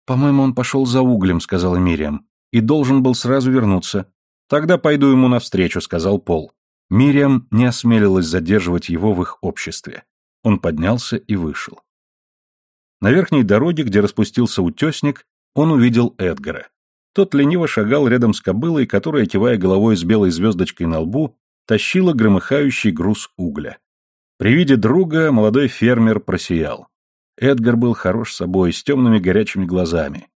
«По-моему, он пошел за углем», — сказала Мириам. «И должен был сразу вернуться». «Тогда пойду ему навстречу», — сказал Пол. Мириам не осмелилась задерживать его в их обществе. Он поднялся и вышел. На верхней дороге, где распустился утесник, он увидел Эдгара. Тот лениво шагал рядом с кобылой, которая, кивая головой с белой звездочкой на лбу, тащила громыхающий груз угля. При виде друга молодой фермер просиял. Эдгар был хорош собой, с темными горячими глазами.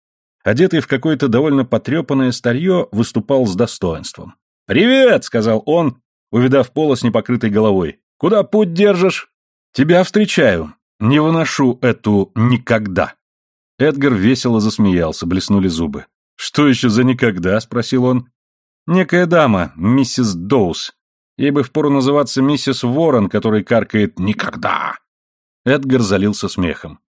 Одетый в какое-то довольно потрепанное старье, выступал с достоинством. «Привет!» — сказал он, увидав Пола с непокрытой головой. «Куда путь держишь?» «Тебя встречаю. Не выношу эту никогда». Эдгар весело засмеялся, блеснули зубы. «Что еще за никогда?» — спросил он. «Некая дама, миссис Доус. Ей бы впору называться миссис Ворон, который каркает «никогда». Эдгар залился смехом.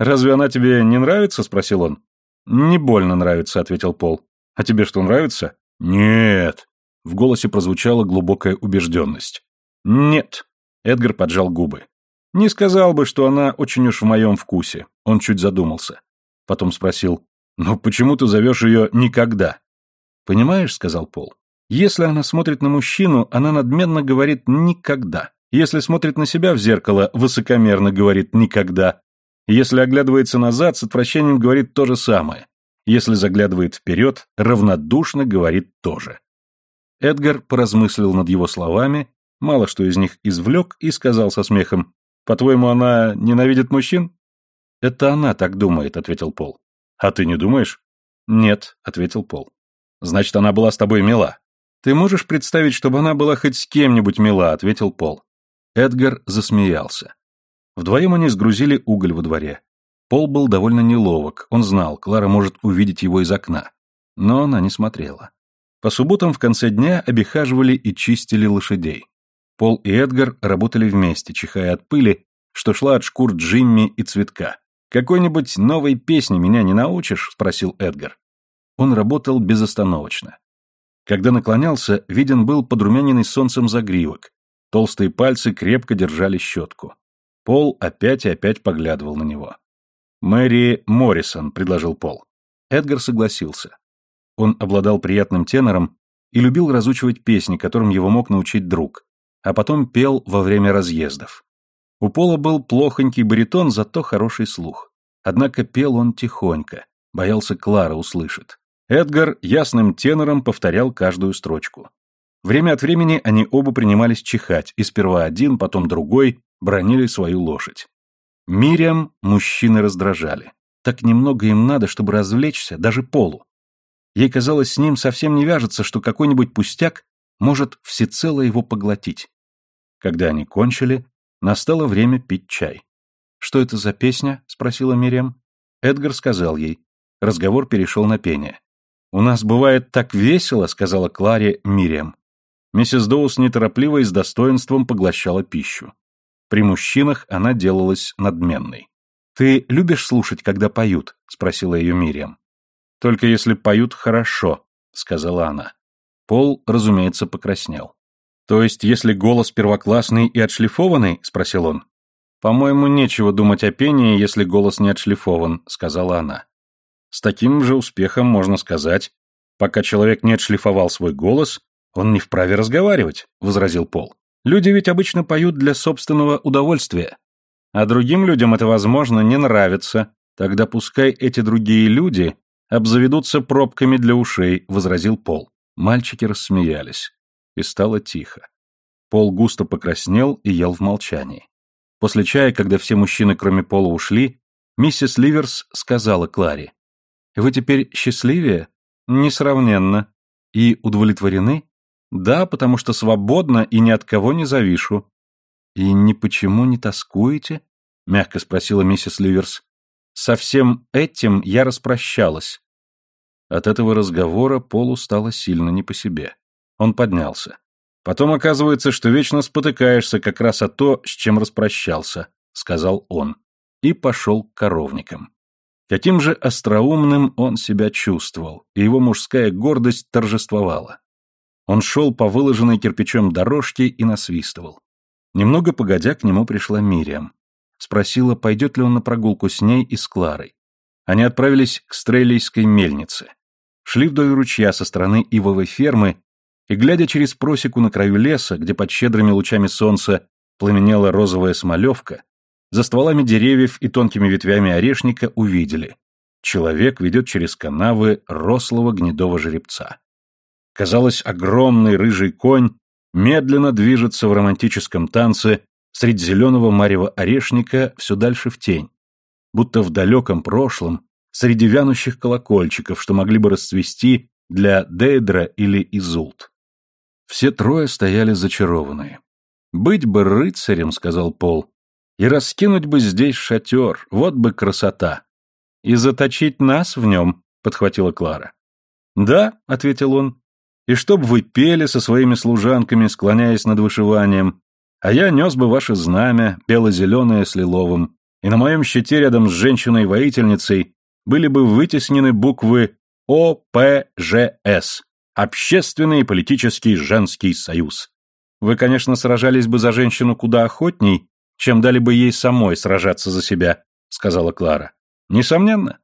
«Разве она тебе не нравится?» — спросил он. «Не больно нравится», — ответил Пол. «А тебе что, нравится?» «Нет». В голосе прозвучала глубокая убежденность. «Нет». Эдгар поджал губы. Не сказал бы, что она очень уж в моем вкусе. Он чуть задумался. Потом спросил, «Ну почему ты зовешь ее «никогда»?» «Понимаешь», — сказал Пол, «если она смотрит на мужчину, она надменно говорит «никогда». Если смотрит на себя в зеркало, высокомерно говорит «никогда». Если оглядывается назад, с отвращением говорит то же самое. Если заглядывает вперед, равнодушно говорит то же. Эдгар поразмыслил над его словами, мало что из них извлек и сказал со смехом, по-твоему, она ненавидит мужчин? Это она так думает, ответил Пол. А ты не думаешь? Нет, ответил Пол. Значит, она была с тобой мила. Ты можешь представить, чтобы она была хоть с кем-нибудь мила, ответил Пол. Эдгар засмеялся. Вдвоем они сгрузили уголь во дворе. Пол был довольно неловок, он знал, Клара может увидеть его из окна. Но она не смотрела. По субботам в конце дня обихаживали и чистили лошадей. Пол и Эдгар работали вместе, чихая от пыли, что шла от шкур Джимми и Цветка. «Какой-нибудь новой песни меня не научишь?» — спросил Эдгар. Он работал безостановочно. Когда наклонялся, виден был подрумяненный солнцем загривок. Толстые пальцы крепко держали щетку. Пол опять и опять поглядывал на него. «Мэри Моррисон», — предложил Пол. Эдгар согласился. Он обладал приятным тенором и любил разучивать песни, которым его мог научить друг а потом пел во время разъездов. У Пола был плохонький баритон, зато хороший слух. Однако пел он тихонько, боялся Клара услышит. Эдгар ясным тенором повторял каждую строчку. Время от времени они оба принимались чихать, и сперва один, потом другой бронили свою лошадь. Мириам мужчины раздражали. Так немного им надо, чтобы развлечься, даже Полу. Ей казалось, с ним совсем не вяжется, что какой-нибудь пустяк может всецело его поглотить. Когда они кончили, настало время пить чай. «Что это за песня?» — спросила Мириам. Эдгар сказал ей. Разговор перешел на пение. «У нас бывает так весело», — сказала Кларе Мириам. Миссис Доус неторопливо и с достоинством поглощала пищу. При мужчинах она делалась надменной. «Ты любишь слушать, когда поют?» — спросила ее Мириам. «Только если поют хорошо», — сказала она. Пол, разумеется, покраснел. «То есть, если голос первоклассный и отшлифованный?» — спросил он. «По-моему, нечего думать о пении, если голос не отшлифован», — сказала она. «С таким же успехом можно сказать, Пока человек не отшлифовал свой голос, он не вправе разговаривать, возразил Пол. Люди ведь обычно поют для собственного удовольствия. А другим людям это, возможно, не нравится. Тогда пускай эти другие люди обзаведутся пробками для ушей, возразил Пол. Мальчики рассмеялись. И стало тихо. Пол густо покраснел и ел в молчании. После чая, когда все мужчины, кроме Пола, ушли, миссис Ливерс сказала Кларе. «Вы теперь счастливее?» «Несравненно». «И удовлетворены?» «Да, потому что свободно и ни от кого не завишу». «И ни почему не тоскуете?» — мягко спросила миссис Ливерс. «Со всем этим я распрощалась». От этого разговора Полу стало сильно не по себе. Он поднялся. Потом оказывается, что вечно спотыкаешься как раз о то, с чем распрощался, сказал он, и пошел к коровникам. Каким же остроумным он себя чувствовал, и его мужская гордость торжествовала. Он шел по выложенной кирпичом дорожке и насвистывал. Немного погодя, к нему пришла Мириам. Спросила, пойдет ли он на прогулку с ней и с Кларой. Они отправились к Стрелейской мельнице. Шли вдоль ручья со стороны ивовой фермы и, глядя через просеку на краю леса, где под щедрыми лучами солнца пламенела розовая смолевка, за стволами деревьев и тонкими ветвями орешника увидели. Человек ведет через канавы рослого гнедого жеребца. Казалось, огромный рыжий конь медленно движется в романтическом танце среди зеленого марева орешника все дальше в тень, будто в далеком прошлом, среди вянущих колокольчиков, что могли бы расцвести для Дейдра или Изулт. Все трое стояли зачарованные. «Быть бы рыцарем», — сказал Пол, — «и раскинуть бы здесь шатер, вот бы красота». «И заточить нас в нем», — подхватила Клара. «Да», — ответил он, — «и чтоб вы пели со своими служанками, склоняясь над вышиванием, а я нес бы ваше знамя, бело-зеленое с лиловым, и на моем щите рядом с женщиной-воительницей были бы вытеснены буквы ОПЖС. Общественный политический женский союз. Вы, конечно, сражались бы за женщину куда охотней, чем дали бы ей самой сражаться за себя, сказала Клара. Несомненно.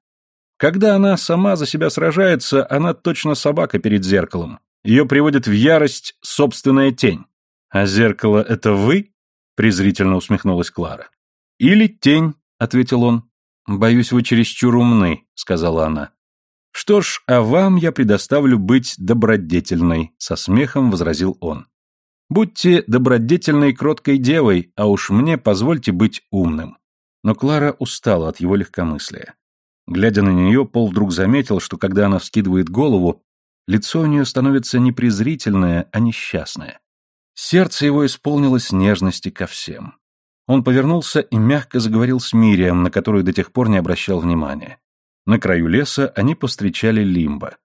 Когда она сама за себя сражается, она точно собака перед зеркалом. Ее приводит в ярость собственная тень. А зеркало — это вы? презрительно усмехнулась Клара. Или тень, ответил он. Боюсь, вы чересчур умны, сказала она. «Что ж, а вам я предоставлю быть добродетельной», — со смехом возразил он. «Будьте добродетельной кроткой девой, а уж мне позвольте быть умным». Но Клара устала от его легкомыслия. Глядя на нее, Пол вдруг заметил, что когда она вскидывает голову, лицо у нее становится не презрительное, а несчастное. Сердце его исполнилось нежности ко всем. Он повернулся и мягко заговорил с Мирием, на которую до тех пор не обращал внимания. На краю леса они повстречали Лимба.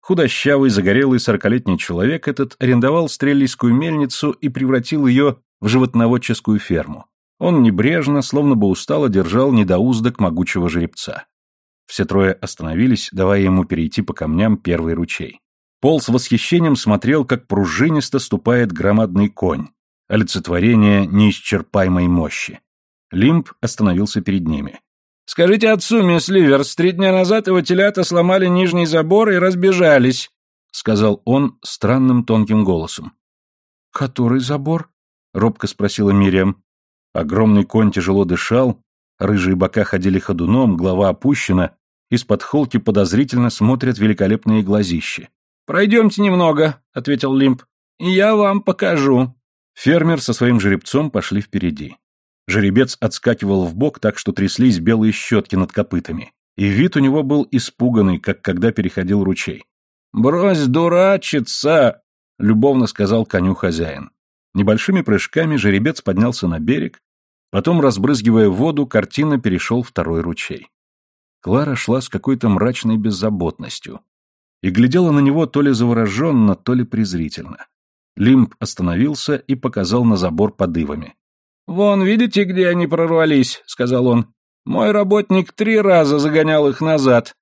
Худощавый, загорелый сорокалетний человек этот арендовал стрелийскую мельницу и превратил ее в животноводческую ферму. Он небрежно, словно бы устало, держал недоуздок могучего жеребца. Все трое остановились, давая ему перейти по камням первый ручей. Пол с восхищением смотрел, как пружинисто ступает громадный конь, олицетворение неисчерпаемой мощи. Лимб остановился перед ними. Скажите отцу, мисс Ливерс, три дня назад его телята сломали нижний забор и разбежались», — сказал он странным тонким голосом. «Который забор?» — робко спросила Мириам. Огромный конь тяжело дышал, рыжие бока ходили ходуном, голова опущена, из-под холки подозрительно смотрят великолепные глазищи. «Пройдемте немного», — ответил Лимп, — «и я вам покажу». Фермер со своим жеребцом пошли впереди. Жеребец отскакивал в бок так, что тряслись белые щетки над копытами. И вид у него был испуганный, как когда переходил ручей. «Брось дурачиться!» — любовно сказал коню хозяин. Небольшими прыжками жеребец поднялся на берег, потом, разбрызгивая воду, картина перешел второй ручей. Клара шла с какой-то мрачной беззаботностью и глядела на него то ли завороженно, то ли презрительно. Лимб остановился и показал на забор под ивами. «Вон, видите, где они прорвались?» — сказал он. «Мой работник три раза загонял их назад».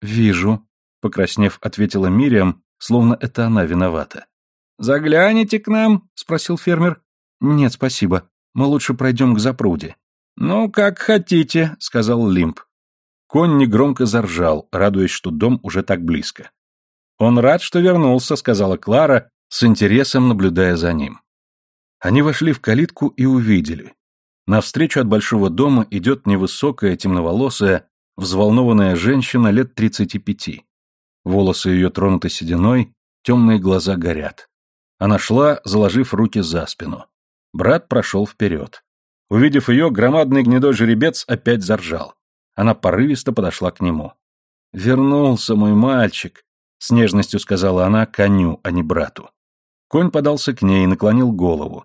«Вижу», — покраснев, ответила Мириам, словно это она виновата. «Загляните к нам?» — спросил фермер. «Нет, спасибо. Мы лучше пройдем к запруде». «Ну, как хотите», — сказал Лимп. Конь негромко заржал, радуясь, что дом уже так близко. «Он рад, что вернулся», — сказала Клара, с интересом наблюдая за ним. Они вошли в калитку и увидели. Навстречу от большого дома идет невысокая, темноволосая, взволнованная женщина лет тридцати пяти. Волосы ее тронуты сединой, темные глаза горят. Она шла, заложив руки за спину. Брат прошел вперед. Увидев ее, громадный гнедой жеребец опять заржал. Она порывисто подошла к нему. «Вернулся мой мальчик», — с нежностью сказала она коню, а не брату. Конь подался к ней и наклонил голову.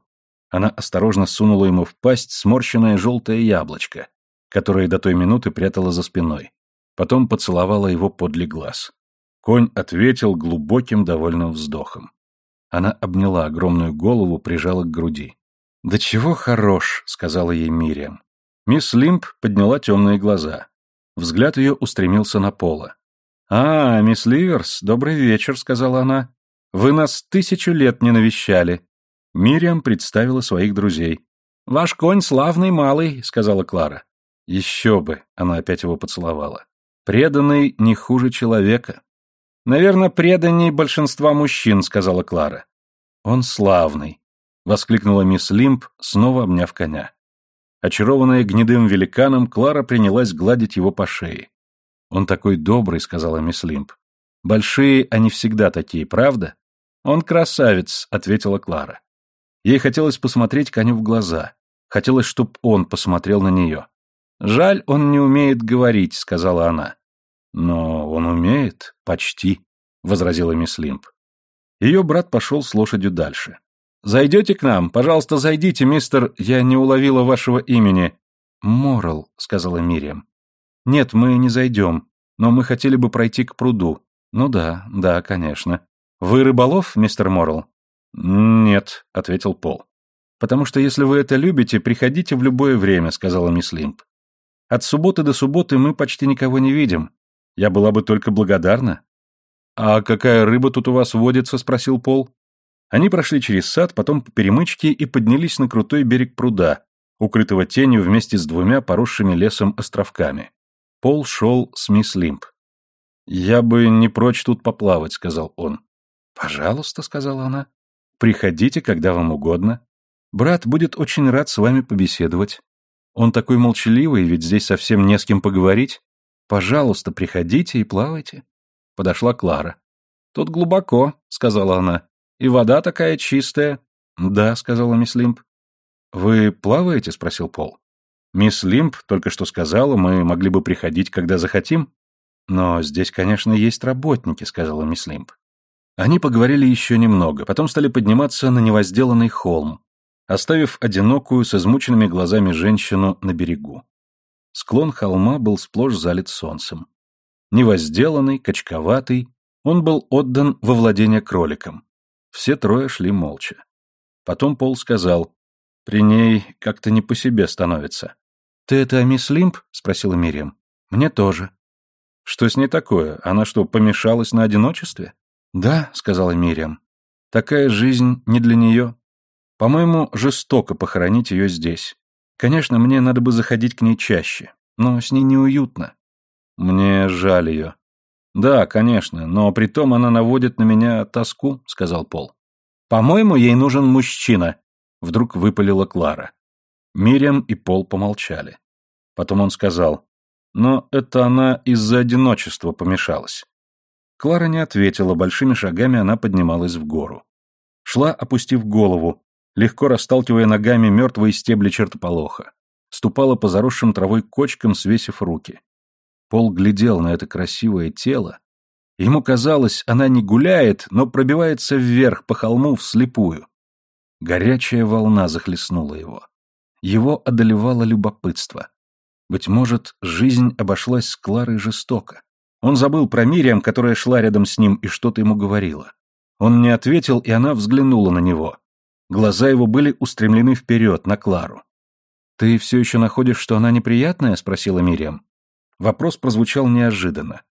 Она осторожно сунула ему в пасть сморщенное желтое яблочко, которое до той минуты прятала за спиной. Потом поцеловала его подле глаз. Конь ответил глубоким довольным вздохом. Она обняла огромную голову, прижала к груди. «Да чего хорош», — сказала ей Мириам. Мисс Лимп подняла темные глаза. Взгляд ее устремился на Пола. «А, мисс Ливерс, добрый вечер», — сказала она. «Вы нас тысячу лет не навещали». Мириам представила своих друзей. «Ваш конь славный малый», — сказала Клара. «Еще бы», — она опять его поцеловала. «Преданный не хуже человека». «Наверное, преданней большинства мужчин», — сказала Клара. «Он славный», — воскликнула мисс Лимп, снова обняв коня. Очарованная гнедым великаном, Клара принялась гладить его по шее. «Он такой добрый», — сказала мисс Лимп. «Большие они всегда такие, правда?» «Он красавец», — ответила Клара. Ей хотелось посмотреть коню в глаза. Хотелось, чтобы он посмотрел на нее. «Жаль, он не умеет говорить», — сказала она. «Но он умеет, почти», — возразила мисс Лимп. Ее брат пошел с лошадью дальше. «Зайдете к нам? Пожалуйста, зайдите, мистер... Я не уловила вашего имени». «Морал», — сказала Мириам. «Нет, мы не зайдем, но мы хотели бы пройти к пруду». «Ну да, да, конечно. Вы рыболов, мистер Морал?» «Нет», — ответил Пол. «Потому что если вы это любите, приходите в любое время», — сказала мисс Лимп. «От субботы до субботы мы почти никого не видим. Я была бы только благодарна». «А какая рыба тут у вас водится?» — спросил Пол. Они прошли через сад, потом по перемычке и поднялись на крутой берег пруда, укрытого тенью вместе с двумя поросшими лесом островками. Пол шел с мисс Лимп. «Я бы не прочь тут поплавать», — сказал он. «Пожалуйста», — сказала она. «Приходите, когда вам угодно. Брат будет очень рад с вами побеседовать. Он такой молчаливый, ведь здесь совсем не с кем поговорить. Пожалуйста, приходите и плавайте». Подошла Клара. «Тут глубоко», — сказала она. «И вода такая чистая». «Да», — сказала мисс Лимп. «Вы плаваете?» — спросил Пол. «Мисс Лимп только что сказала, мы могли бы приходить, когда захотим». «Но здесь, конечно, есть работники», — сказала мисс Лимп. Они поговорили еще немного, потом стали подниматься на невозделанный холм, оставив одинокую с измученными глазами женщину на берегу. Склон холма был сплошь залит солнцем. Невозделанный, качковатый, он был отдан во владение кроликам. Все трое шли молча. Потом Пол сказал, «При ней как-то не по себе становится». «Ты это о мисс Лимп?» — спросила Мириам. «Мне тоже». «Что с ней такое? Она что, помешалась на одиночестве?» «Да», — сказала Мириам, — «такая жизнь не для нее. По-моему, жестоко похоронить ее здесь. Конечно, мне надо бы заходить к ней чаще, но с ней неуютно. Мне жаль ее. Да, конечно, но при том она наводит на меня тоску», — сказал Пол. «По-моему, ей нужен мужчина», — вдруг выпалила Клара. Мириам и Пол помолчали. Потом он сказал, «Но это она из-за одиночества помешалась. Клара не ответила, большими шагами она поднималась в гору. Шла, опустив голову, легко расталкивая ногами мертвые стебли чертополоха. Ступала по заросшим травой кочкам, свесив руки. Пол глядел на это красивое тело. Ему казалось, она не гуляет, но пробивается вверх по холму вслепую. Горячая волна захлестнула его. Его одолевало любопытство. Быть может, жизнь обошлась с Кларой жестоко. Он забыл про Мириам, которая шла рядом с ним и что-то ему говорила. Он не ответил, и она взглянула на него. Глаза его были устремлены вперед, на Клару. «Ты все еще находишь, что она неприятная?» — спросила Мириам. Вопрос прозвучал неожиданно.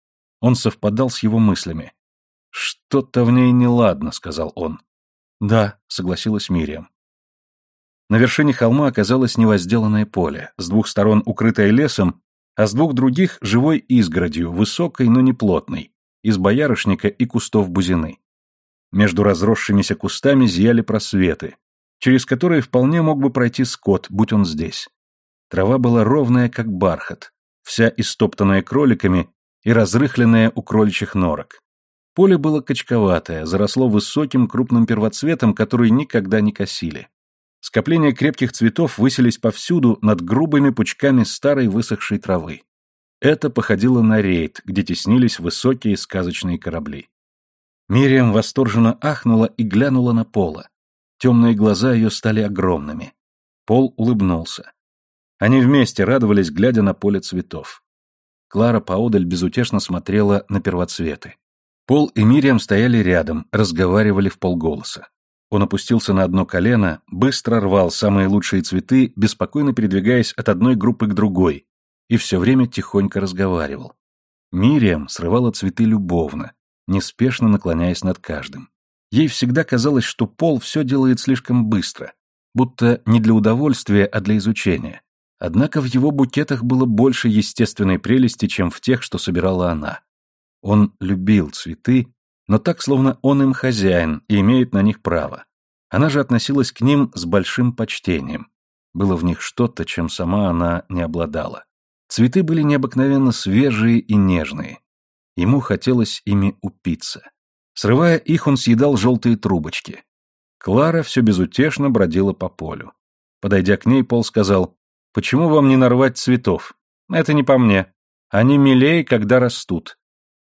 Он совпадал с его мыслями. «Что-то в ней неладно», — сказал он. «Да», — согласилась Мириам. На вершине холма оказалось невозделанное поле, с двух сторон укрытое лесом а с двух других — живой изгородью, высокой, но не плотной, из боярышника и кустов бузины. Между разросшимися кустами зияли просветы, через которые вполне мог бы пройти скот, будь он здесь. Трава была ровная, как бархат, вся истоптанная кроликами и разрыхленная у кроличьих норок. Поле было качковатое, заросло высоким крупным первоцветом, который никогда не косили. Скопления крепких цветов высились повсюду над грубыми пучками старой высохшей травы. Это походило на рейд, где теснились высокие сказочные корабли. Мириам восторженно ахнула и глянула на Пола. Темные глаза ее стали огромными. Пол улыбнулся. Они вместе радовались, глядя на поле цветов. Клара поодаль безутешно смотрела на первоцветы. Пол и Мириам стояли рядом, разговаривали в полголоса. Он опустился на одно колено, быстро рвал самые лучшие цветы, беспокойно передвигаясь от одной группы к другой, и все время тихонько разговаривал. Мириам срывала цветы любовно, неспешно наклоняясь над каждым. Ей всегда казалось, что Пол все делает слишком быстро, будто не для удовольствия, а для изучения. Однако в его букетах было больше естественной прелести, чем в тех, что собирала она. Он любил цветы но так, словно он им хозяин и имеет на них право. Она же относилась к ним с большим почтением. Было в них что-то, чем сама она не обладала. Цветы были необыкновенно свежие и нежные. Ему хотелось ими упиться. Срывая их, он съедал желтые трубочки. Клара все безутешно бродила по полю. Подойдя к ней, Пол сказал, «Почему вам не нарвать цветов? Это не по мне. Они милее, когда растут.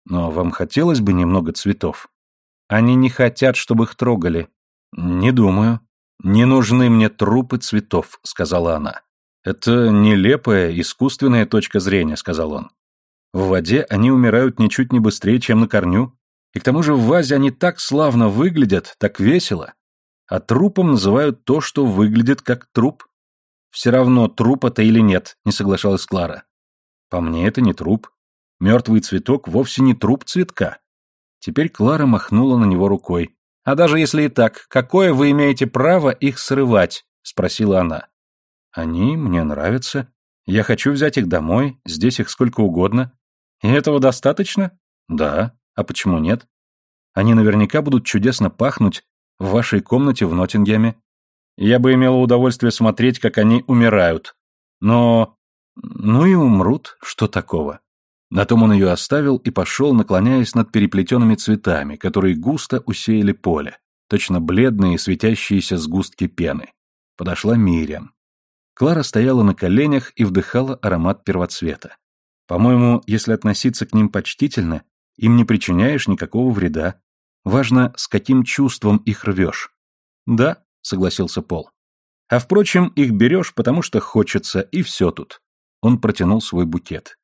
Но вам хотелось бы немного цветов? Они не хотят, чтобы их трогали. Не думаю. Не нужны мне трупы цветов, сказала она. Это нелепая, искусственная точка зрения, сказал он. В воде они умирают ничуть не быстрее, чем на корню. И к тому же в вазе они так славно выглядят, так весело. А трупом называют то, что выглядит как труп. Все равно, труп это или нет, не соглашалась Клара. По мне это не труп. Мертвый цветок вовсе не труп цветка. Теперь Клара махнула на него рукой. «А даже если и так, какое вы имеете право их срывать?» — спросила она. «Они мне нравятся. Я хочу взять их домой, здесь их сколько угодно. И этого достаточно?» «Да. А почему нет? Они наверняка будут чудесно пахнуть в вашей комнате в Ноттингеме. Я бы имела удовольствие смотреть, как они умирают. Но... Ну и умрут, что такого?» На том он ее оставил и пошел, наклоняясь над переплетенными цветами, которые густо усеяли поле, точно бледные светящиеся сгустки пены. Подошла Мириам. Клара стояла на коленях и вдыхала аромат первоцвета. По-моему, если относиться к ним почтительно, им не причиняешь никакого вреда. Важно, с каким чувством их рвешь. Да, согласился Пол. А впрочем, их берешь, потому что хочется, и все тут. Он протянул свой букет.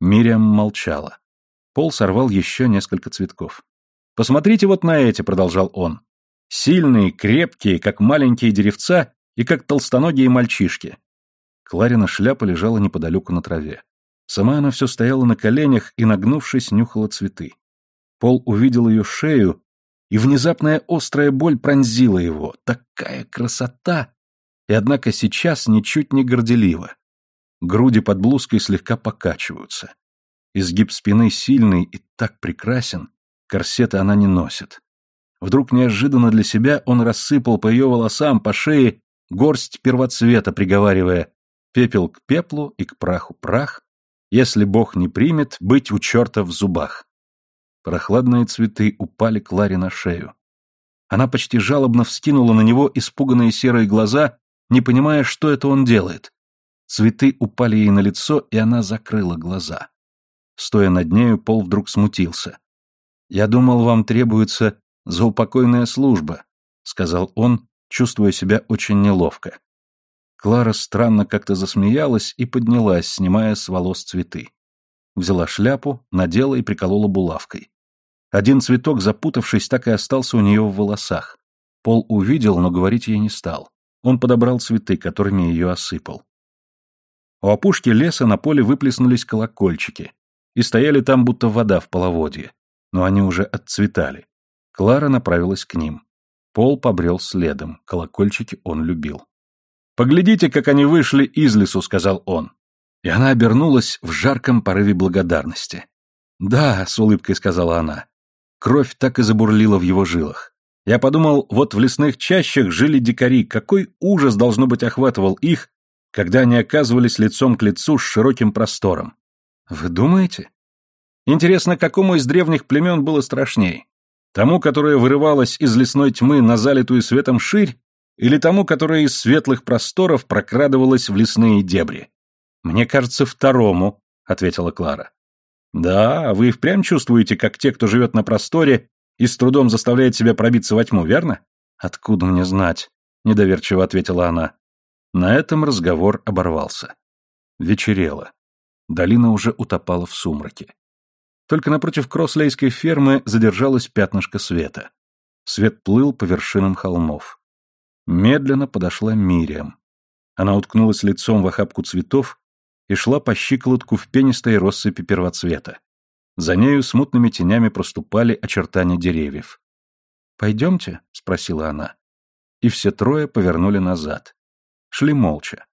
Мириам молчала. Пол сорвал еще несколько цветков. «Посмотрите вот на эти», — продолжал он. «Сильные, крепкие, как маленькие деревца и как толстоногие мальчишки». Кларина шляпа лежала неподалеку на траве. Сама она все стояла на коленях и, нагнувшись, нюхала цветы. Пол увидел ее шею, и внезапная острая боль пронзила его. Такая красота! И однако сейчас ничуть не горделиво. Груди под блузкой слегка покачиваются. Изгиб спины сильный и так прекрасен, корсета она не носит. Вдруг неожиданно для себя он рассыпал по ее волосам, по шее, горсть первоцвета, приговаривая «пепел к пеплу и к праху прах, если Бог не примет, быть у черта в зубах». Прохладные цветы упали Кларе на шею. Она почти жалобно вскинула на него испуганные серые глаза, не понимая, что это он делает. Цветы упали ей на лицо, и она закрыла глаза. Стоя над нею, Пол вдруг смутился. «Я думал, вам требуется заупокойная служба», — сказал он, чувствуя себя очень неловко. Клара странно как-то засмеялась и поднялась, снимая с волос цветы. Взяла шляпу, надела и приколола булавкой. Один цветок, запутавшись, так и остался у нее в волосах. Пол увидел, но говорить ей не стал. Он подобрал цветы, которыми ее осыпал. У опушки леса на поле выплеснулись колокольчики и стояли там будто вода в половодье, но они уже отцветали. Клара направилась к ним. Пол побрел следом, колокольчики он любил. «Поглядите, как они вышли из лесу», — сказал он. И она обернулась в жарком порыве благодарности. «Да», — с улыбкой сказала она. Кровь так и забурлила в его жилах. Я подумал, вот в лесных чащах жили дикари, какой ужас, должно быть, охватывал их, когда они оказывались лицом к лицу с широким простором. Вы думаете? Интересно, какому из древних племен было страшней? Тому, которое вырывалось из лесной тьмы на залитую светом ширь, или тому, которое из светлых просторов прокрадывалось в лесные дебри? Мне кажется, второму, ответила Клара. Да, вы впрямь чувствуете, как те, кто живет на просторе и с трудом заставляет себя пробиться во тьму, верно? Откуда мне знать? Недоверчиво ответила она. На этом разговор оборвался. Вечерело. Долина уже утопала в сумраке. Только напротив Крослейской фермы задержалось пятнышко света. Свет плыл по вершинам холмов. Медленно подошла Мириам. Она уткнулась лицом в охапку цветов и шла по щиколотку в пенистой россыпи первоцвета. За нею смутными тенями проступали очертания деревьев. «Пойдемте?» — спросила она. И все трое повернули назад. Шли молча.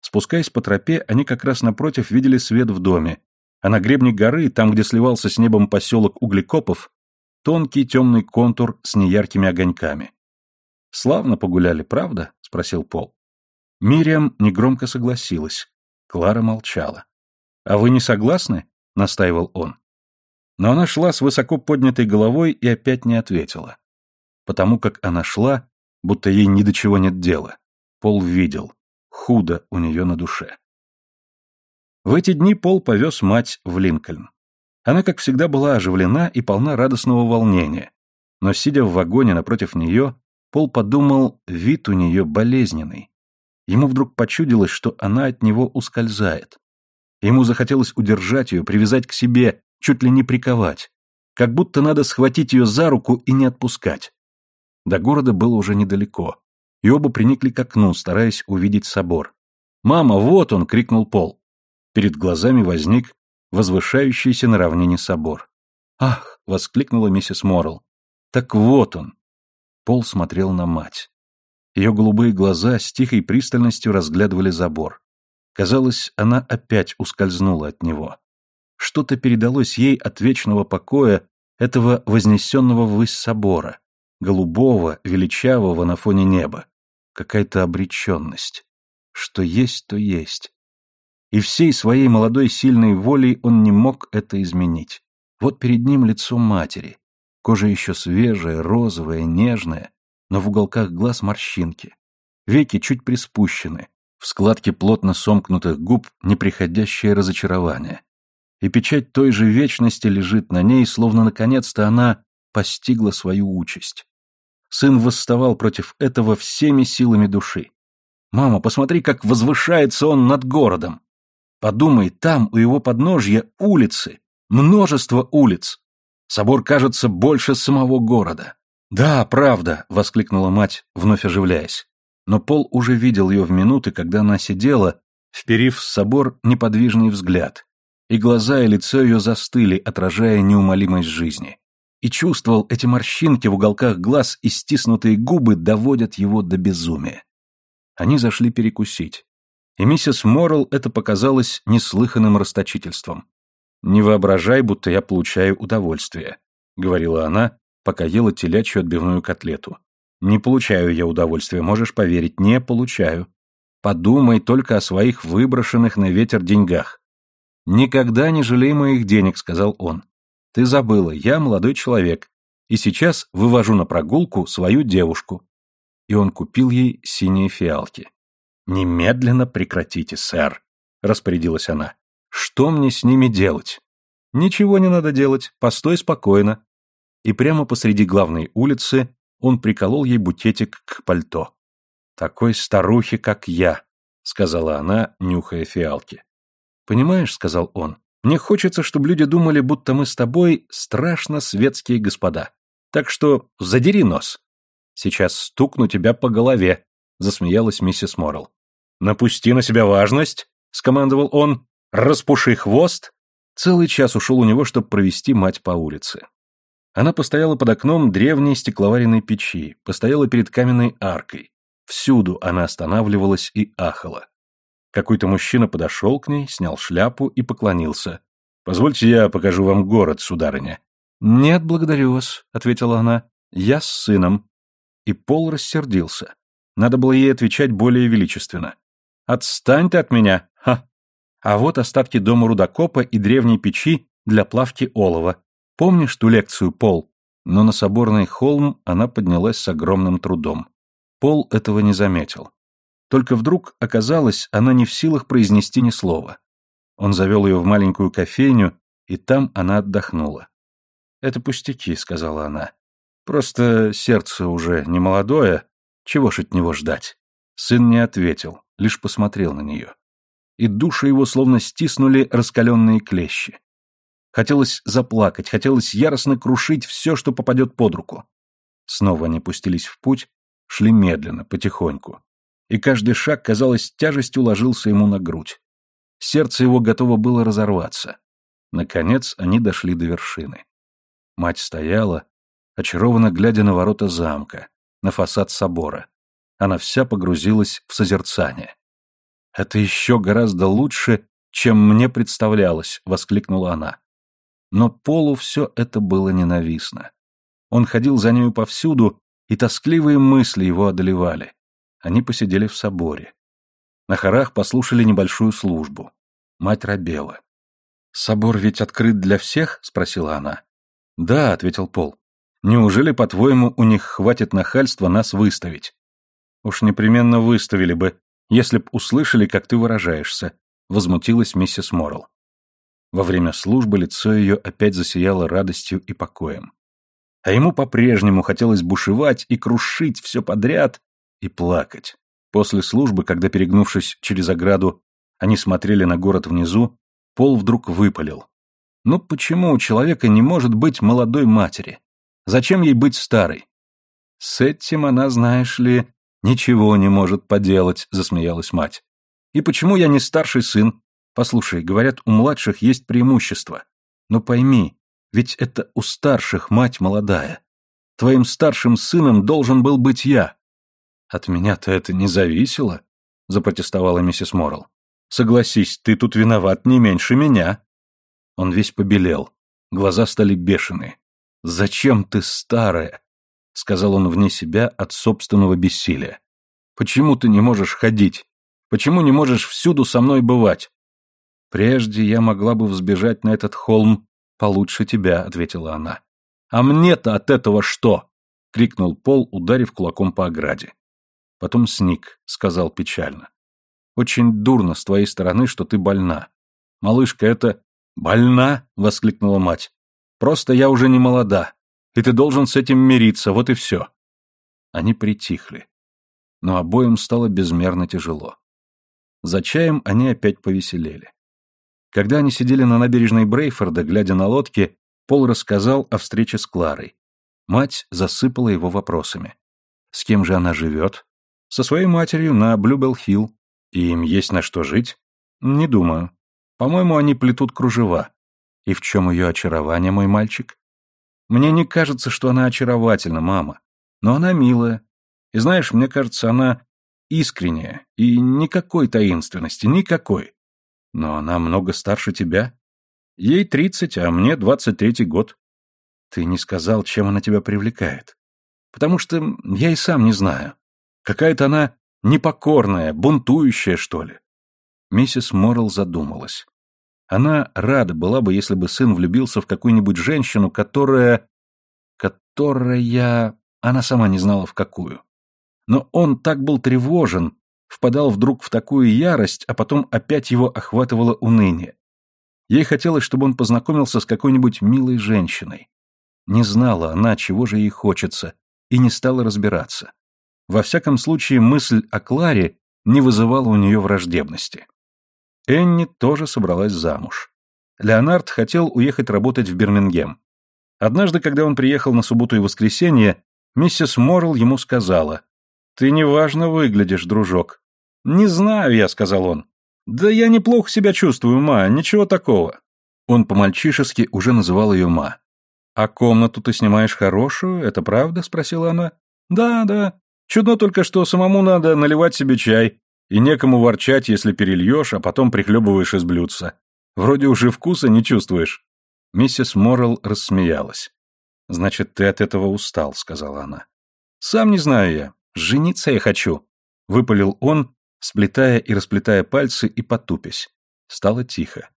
Спускаясь по тропе, они как раз напротив видели свет в доме, а на гребне горы, там, где сливался с небом поселок Углекопов, тонкий темный контур с неяркими огоньками. «Славно погуляли, правда?» — спросил Пол. Мириам негромко согласилась. Клара молчала. «А вы не согласны?» — настаивал он. Но она шла с высоко поднятой головой и опять не ответила. Потому как она шла, будто ей ни до чего нет дела. Пол видел. Худо у нее на душе. В эти дни Пол повез мать в Линкольн. Она, как всегда, была оживлена и полна радостного волнения. Но, сидя в вагоне напротив нее, Пол подумал, вид у нее болезненный. Ему вдруг почудилось, что она от него ускользает. Ему захотелось удержать ее, привязать к себе, чуть ли не приковать. Как будто надо схватить ее за руку и не отпускать. До города было уже недалеко, и оба приникли к окну, стараясь увидеть собор. «Мама, вот он!» — крикнул Пол. Перед глазами возник возвышающийся на равнине собор. «Ах!» — воскликнула миссис Моррелл. «Так вот он!» Пол смотрел на мать. Ее голубые глаза с тихой пристальностью разглядывали забор. Казалось, она опять ускользнула от него. Что-то передалось ей от вечного покоя этого вознесенного ввысь собора, голубого, величавого на фоне неба. Какая-то обреченность. Что есть, то есть. И всей своей молодой сильной волей он не мог это изменить. Вот перед ним лицо матери. Кожа еще свежая, розовая, нежная, но в уголках глаз морщинки. Веки чуть приспущены, в складке плотно сомкнутых губ неприходящее разочарование. И печать той же вечности лежит на ней, словно наконец-то она постигла свою участь. Сын восставал против этого всеми силами души. «Мама, посмотри, как возвышается он над городом! Подумай, там, у его подножья, улицы, множество улиц. Собор кажется больше самого города. «Да, правда!» — воскликнула мать, вновь оживляясь. Но Пол уже видел ее в минуты, когда она сидела, вперив в собор неподвижный взгляд, и глаза и лицо ее застыли, отражая неумолимость жизни. И чувствовал, эти морщинки в уголках глаз и стиснутые губы доводят его до безумия. Они зашли перекусить. И миссис Моррелл это показалось неслыханным расточительством. «Не воображай, будто я получаю удовольствие», — говорила она, пока ела телячью отбивную котлету. Не получаю я удовольствия, можешь поверить, не получаю. Подумай только о своих выброшенных на ветер деньгах. Никогда не жалей моих денег, сказал он. Ты забыла, я молодой человек, и сейчас вывожу на прогулку свою девушку. И он купил ей синие фиалки. Немедленно прекратите, сэр, распорядилась она. Что мне с ними делать? Ничего не надо делать, постой спокойно и прямо посреди главной улицы он приколол ей букетик к пальто. «Такой старухи, как я», — сказала она, нюхая фиалки. «Понимаешь», — сказал он, — «мне хочется, чтобы люди думали, будто мы с тобой страшно светские господа. Так что задери нос». «Сейчас стукну тебя по голове», — засмеялась миссис Моррелл. «Напусти на себя важность», — скомандовал он, — «распуши хвост». Целый час ушел у него, чтобы провести мать по улице. Она постояла под окном древней стекловаренной печи, постояла перед каменной аркой. Всюду она останавливалась и ахала. Какой-то мужчина подошел к ней, снял шляпу и поклонился. Позвольте я покажу вам город, сударыня». «Нет, благодарю вас», — ответила она. «Я с сыном». И Пол рассердился. Надо было ей отвечать более величественно. «Отстань ты от меня! Ха!» А вот остатки дома рудокопа и древней печи для плавки олова. Помнишь ту лекцию, Пол? Но на соборный холм она поднялась с огромным трудом. Пол этого не заметил. Только вдруг оказалось, она не в силах произнести ни слова. Он завел ее в маленькую кофейню, и там она отдохнула. «Это пустяки», — сказала она. «Просто сердце уже не молодое. Чего ж от него ждать?» Сын не ответил, лишь посмотрел на нее. И души его словно стиснули раскаленные клещи. Хотелось заплакать, хотелось яростно крушить все, что попадет под руку. Снова они пустились в путь, шли медленно, потихоньку. И каждый шаг, казалось, тяжестью ложился ему на грудь. Сердце его готово было разорваться. Наконец они дошли до вершины. Мать стояла, очарованно глядя на ворота замка, на фасад собора. Она вся погрузилась в созерцание. «Это еще гораздо лучше, чем мне представлялось», — воскликнула она. Но Полу все это было ненавистно. Он ходил за нею повсюду, и тоскливые мысли его одолевали. Они посидели в соборе. На хорах послушали небольшую службу. Мать робела. «Собор ведь открыт для всех?» — спросила она. «Да», — ответил Пол. «Неужели, по-твоему, у них хватит нахальства нас выставить?» «Уж непременно выставили бы, если б услышали, как ты выражаешься», — возмутилась миссис Моррелл. Во время службы лицо ее опять засияло радостью и покоем. А ему по-прежнему хотелось бушевать и крушить все подряд и плакать. После службы, когда, перегнувшись через ограду, они смотрели на город внизу, Пол вдруг выпалил. «Ну почему у человека не может быть молодой матери? Зачем ей быть старой?» «С этим она, знаешь ли, ничего не может поделать», — засмеялась мать. «И почему я не старший сын? Послушай, говорят, у младших есть преимущество. Но пойми, ведь это у старших мать молодая. Твоим старшим сыном должен был быть я. От меня-то это не зависело, запротестовала миссис Моррелл. Согласись, ты тут виноват не меньше меня. Он весь побелел. Глаза стали бешеные. Зачем ты старая? сказал он вне себя от собственного бессилия. Почему ты не можешь ходить? Почему не можешь всюду со мной бывать? Прежде я могла бы взбежать на этот холм получше тебя, ответила она. А мне-то от этого что? крикнул Пол, ударив кулаком по ограде. Потом сник, сказал печально. Очень дурно с твоей стороны, что ты больна. Малышка, это... Больна? воскликнула мать. Просто я уже не молода, и ты должен с этим мириться, вот и все. Они притихли. Но обоим стало безмерно тяжело. За чаем они опять повеселели. Когда они сидели на набережной Брейфорда, глядя на лодки, Пол рассказал о встрече с Кларой. Мать засыпала его вопросами. С кем же она живет? Со своей матерью на Блюбелл-Хилл. И им есть на что жить? Не думаю. По-моему, они плетут кружева. И в чем ее очарование, мой мальчик? Мне не кажется, что она очаровательна, мама. Но она милая. И знаешь, мне кажется, она искренняя. И никакой таинственности, никакой. Но она много старше тебя. Ей тридцать, а мне двадцать третий год. Ты не сказал, чем она тебя привлекает. Потому что я и сам не знаю. Какая-то она непокорная, бунтующая, что ли. Миссис Моррелл задумалась. Она рада была бы, если бы сын влюбился в какую-нибудь женщину, которая... которая... Она сама не знала, в какую. Но он так был тревожен, впадал вдруг в такую ярость, а потом опять его охватывало уныние. Ей хотелось, чтобы он познакомился с какой-нибудь милой женщиной. Не знала она, чего же ей хочется, и не стала разбираться. Во всяком случае, мысль о Кларе не вызывала у нее враждебности. Энни тоже собралась замуж. Леонард хотел уехать работать в Бирмингем. Однажды, когда он приехал на субботу и воскресенье, миссис Моррелл ему сказала, «Ты неважно выглядишь, дружок». «Не знаю я», — сказал он. «Да я неплохо себя чувствую, ма, ничего такого». Он по-мальчишески уже называл ее ма. «А комнату ты снимаешь хорошую, это правда?» — спросила она. «Да, да. Чудно только, что самому надо наливать себе чай, и некому ворчать, если перельешь, а потом прихлебываешь из блюдца. Вроде уже вкуса не чувствуешь». Миссис Моррелл рассмеялась. «Значит, ты от этого устал», — сказала она. «Сам не знаю я. Жениться я хочу», — выпалил он, сплетая и расплетая пальцы и потупясь. Стало тихо.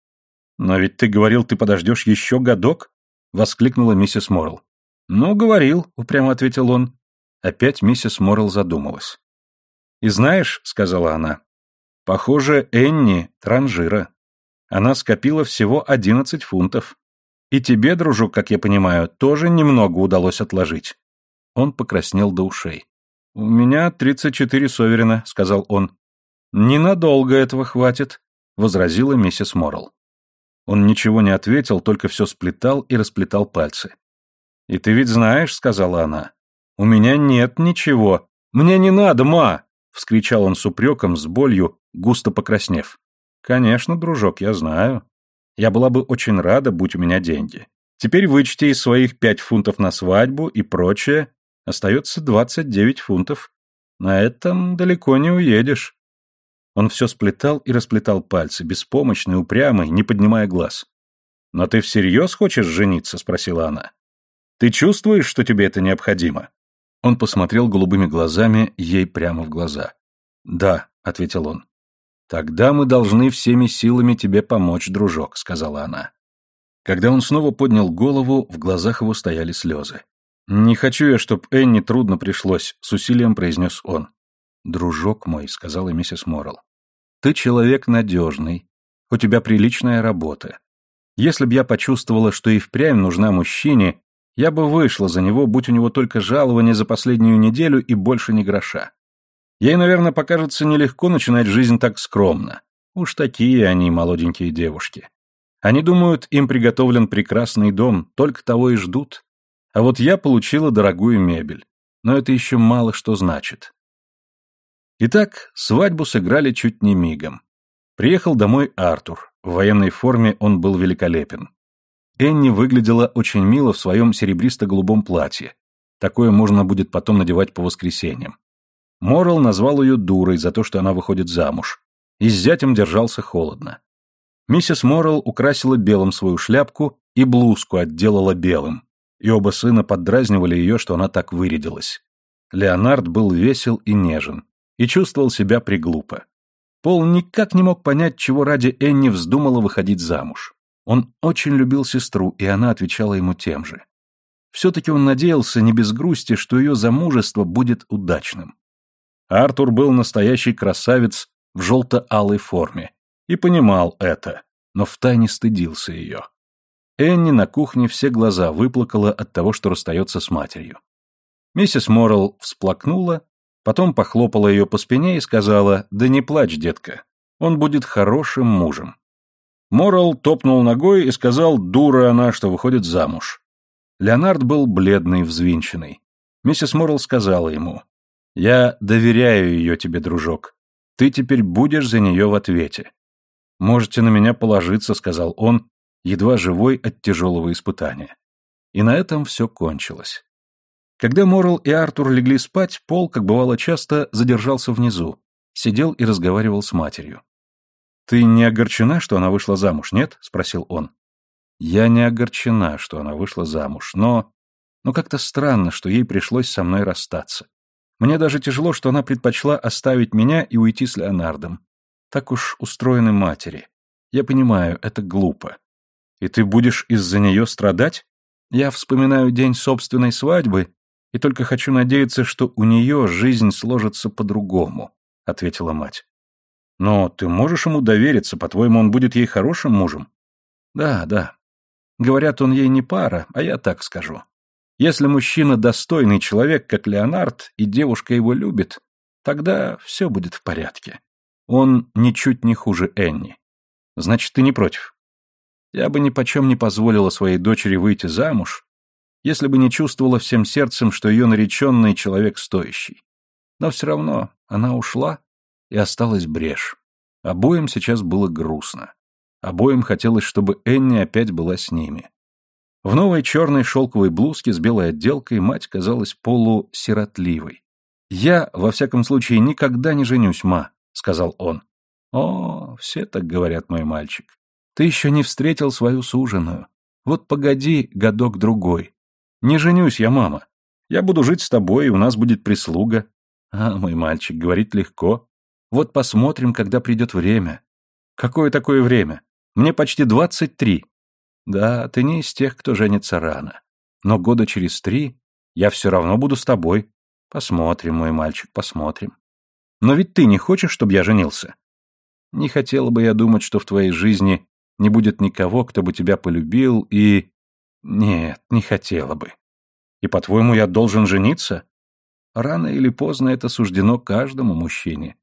«Но ведь ты говорил, ты подождешь еще годок?» — воскликнула миссис Моррелл. «Ну, говорил», — упрямо ответил он. Опять миссис Моррелл задумалась. «И знаешь», — сказала она, — «похоже, Энни — транжира. Она скопила всего одиннадцать фунтов. И тебе, дружок, как я понимаю, тоже немного удалось отложить». Он покраснел до ушей. «У меня тридцать четыре соверена», — сказал он. «Ненадолго этого хватит», — возразила миссис Моррелл. Он ничего не ответил, только все сплетал и расплетал пальцы. «И ты ведь знаешь», — сказала она, — «у меня нет ничего. Мне не надо, ма!» — вскричал он с упреком, с болью, густо покраснев. «Конечно, дружок, я знаю. Я была бы очень рада, будь у меня деньги. Теперь вычти из своих пять фунтов на свадьбу и прочее. Остается двадцать девять фунтов. На этом далеко не уедешь». Он все сплетал и расплетал пальцы, беспомощный, упрямый, не поднимая глаз. «Но ты всерьез хочешь жениться?» — спросила она. «Ты чувствуешь, что тебе это необходимо?» Он посмотрел голубыми глазами ей прямо в глаза. «Да», — ответил он. «Тогда мы должны всеми силами тебе помочь, дружок», — сказала она. Когда он снова поднял голову, в глазах его стояли слезы. «Не хочу я, чтоб Энни трудно пришлось», — с усилием произнес он. «Дружок мой», — сказала миссис Моррелл, — «ты человек надежный, у тебя приличная работа. Если б я почувствовала, что и впрямь нужна мужчине, я бы вышла за него, будь у него только жалование за последнюю неделю и больше ни гроша. Ей, наверное, покажется нелегко начинать жизнь так скромно. Уж такие они, молоденькие девушки. Они думают, им приготовлен прекрасный дом, только того и ждут. А вот я получила дорогую мебель. Но это еще мало что значит. Итак, свадьбу сыграли чуть не мигом. Приехал домой Артур. В военной форме он был великолепен. Энни выглядела очень мило в своем серебристо-голубом платье. Такое можно будет потом надевать по воскресеньям. Моррелл назвал ее дурой за то, что она выходит замуж. И с зятем держался холодно. Миссис Моррелл украсила белым свою шляпку и блузку отделала белым. И оба сына поддразнивали ее, что она так вырядилась. Леонард был весел и нежен и чувствовал себя приглупо. Пол никак не мог понять, чего ради Энни вздумала выходить замуж. Он очень любил сестру, и она отвечала ему тем же. Все-таки он надеялся, не без грусти, что ее замужество будет удачным. Артур был настоящий красавец в желто-алой форме и понимал это, но втайне стыдился ее. Энни на кухне все глаза выплакала от того, что расстается с матерью. Миссис Моррелл всплакнула Потом похлопала ее по спине и сказала, «Да не плачь, детка, он будет хорошим мужем». Морал топнул ногой и сказал, дура она, что выходит замуж. Леонард был бледный, взвинченный. Миссис Морал сказала ему, «Я доверяю ее тебе, дружок. Ты теперь будешь за нее в ответе». «Можете на меня положиться», — сказал он, едва живой от тяжелого испытания. И на этом все кончилось. Когда Моррел и Артур легли спать, Пол, как бывало часто, задержался внизу, сидел и разговаривал с матерью. «Ты не огорчена, что она вышла замуж, нет?» — спросил он. «Я не огорчена, что она вышла замуж, но... Но как-то странно, что ей пришлось со мной расстаться. Мне даже тяжело, что она предпочла оставить меня и уйти с Леонардом. Так уж устроены матери. Я понимаю, это глупо. И ты будешь из-за нее страдать? Я вспоминаю день собственной свадьбы и только хочу надеяться, что у нее жизнь сложится по-другому», — ответила мать. «Но ты можешь ему довериться, по-твоему, он будет ей хорошим мужем?» «Да, да. Говорят, он ей не пара, а я так скажу. Если мужчина достойный человек, как Леонард, и девушка его любит, тогда все будет в порядке. Он ничуть не хуже Энни. Значит, ты не против?» Я бы ни почем не позволила своей дочери выйти замуж, если бы не чувствовала всем сердцем, что ее нареченный человек стоящий. Но все равно она ушла, и осталась брешь. Обоим сейчас было грустно. Обоим хотелось, чтобы Энни опять была с ними. В новой черной шелковой блузке с белой отделкой мать казалась полусиротливой. «Я, во всяком случае, никогда не женюсь, ма», — сказал он. «О, все так говорят, мой мальчик. Ты еще не встретил свою суженую. Вот погоди годок-другой. Не женюсь я, мама. Я буду жить с тобой, и у нас будет прислуга. А, мой мальчик, говорит легко. Вот посмотрим, когда придет время. Какое такое время? Мне почти двадцать три. Да, ты не из тех, кто женится рано. Но года через три я все равно буду с тобой. Посмотрим, мой мальчик, посмотрим. Но ведь ты не хочешь, чтобы я женился? Не хотела бы я думать, что в твоей жизни не будет никого, кто бы тебя полюбил и... Нет, не хотела бы. И, по-твоему, я должен жениться? Рано или поздно это суждено каждому мужчине.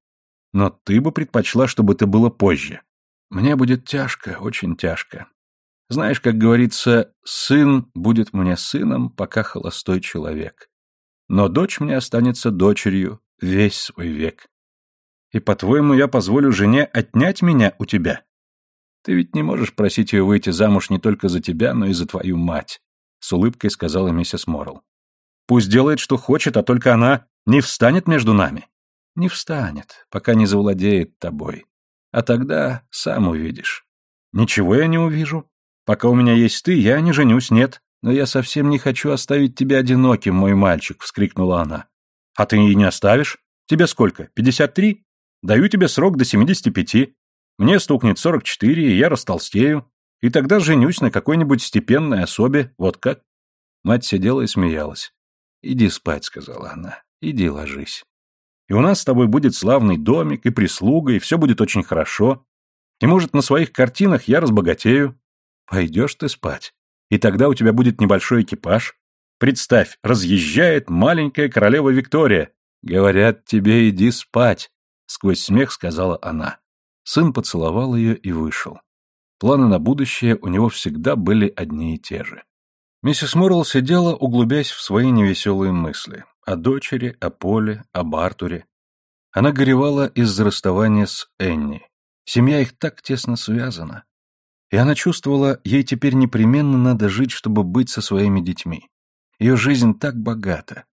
Но ты бы предпочла, чтобы это было позже. Мне будет тяжко, очень тяжко. Знаешь, как говорится, сын будет мне сыном, пока холостой человек. Но дочь мне останется дочерью весь свой век. И, по-твоему, я позволю жене отнять меня у тебя? Ты ведь не можешь просить ее выйти замуж не только за тебя, но и за твою мать, — с улыбкой сказала миссис Моррелл. Пусть делает, что хочет, а только она не встанет между нами. Не встанет, пока не завладеет тобой. А тогда сам увидишь. Ничего я не увижу. Пока у меня есть ты, я не женюсь, нет. Но я совсем не хочу оставить тебя одиноким, мой мальчик, — вскрикнула она. А ты и не оставишь? Тебе сколько, пятьдесят три? Даю тебе срок до семидесяти пяти. Мне стукнет сорок четыре, и я растолстею. И тогда женюсь на какой-нибудь степенной особе, вот как. Мать сидела и смеялась. «Иди спать», — сказала она. «Иди ложись. И у нас с тобой будет славный домик и прислуга, и все будет очень хорошо. И, может, на своих картинах я разбогатею. Пойдешь ты спать. И тогда у тебя будет небольшой экипаж. Представь, разъезжает маленькая королева Виктория. Говорят тебе, иди спать», — сквозь смех сказала она. Сын поцеловал ее и вышел. Планы на будущее у него всегда были одни и те же. Миссис Моррелл сидела, углубясь в свои невеселые мысли. О дочери, о Поле, об Артуре. Она горевала из-за расставания с Энни. Семья их так тесно связана. И она чувствовала, ей теперь непременно надо жить, чтобы быть со своими детьми. Ее жизнь так богата.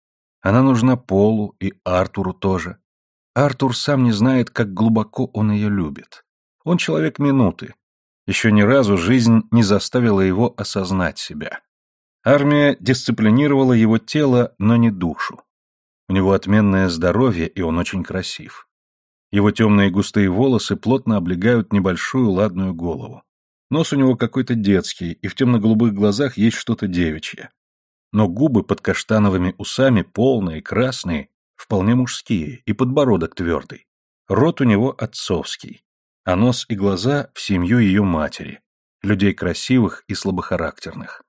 Она нужна Полу и Артуру тоже. Артур сам не знает, как глубоко он ее любит. Он человек минуты. Еще ни разу жизнь не заставила его осознать себя. Армия дисциплинировала его тело, но не душу. У него отменное здоровье, и он очень красив. Его темные густые волосы плотно облегают небольшую ладную голову. Нос у него какой-то детский, и в темно-голубых глазах есть что-то девичье. Но губы под каштановыми усами полные, красные, вполне мужские, и подбородок твердый. Рот у него отцовский, а нос и глаза в семью ее матери, людей красивых и слабохарактерных.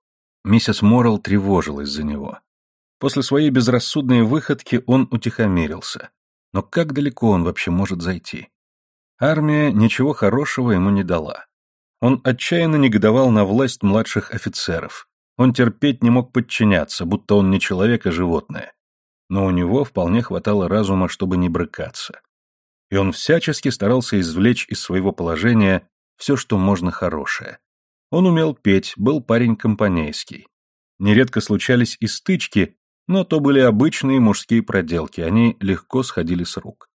Миссис Моррелл тревожилась за него. После своей безрассудной выходки он утихомирился. Но как далеко он вообще может зайти? Армия ничего хорошего ему не дала. Он отчаянно негодовал на власть младших офицеров. Он терпеть не мог подчиняться, будто он не человек, а животное но у него вполне хватало разума, чтобы не брыкаться. И он всячески старался извлечь из своего положения все, что можно хорошее. Он умел петь, был парень компанейский. Нередко случались и стычки, но то были обычные мужские проделки, они легко сходили с рук.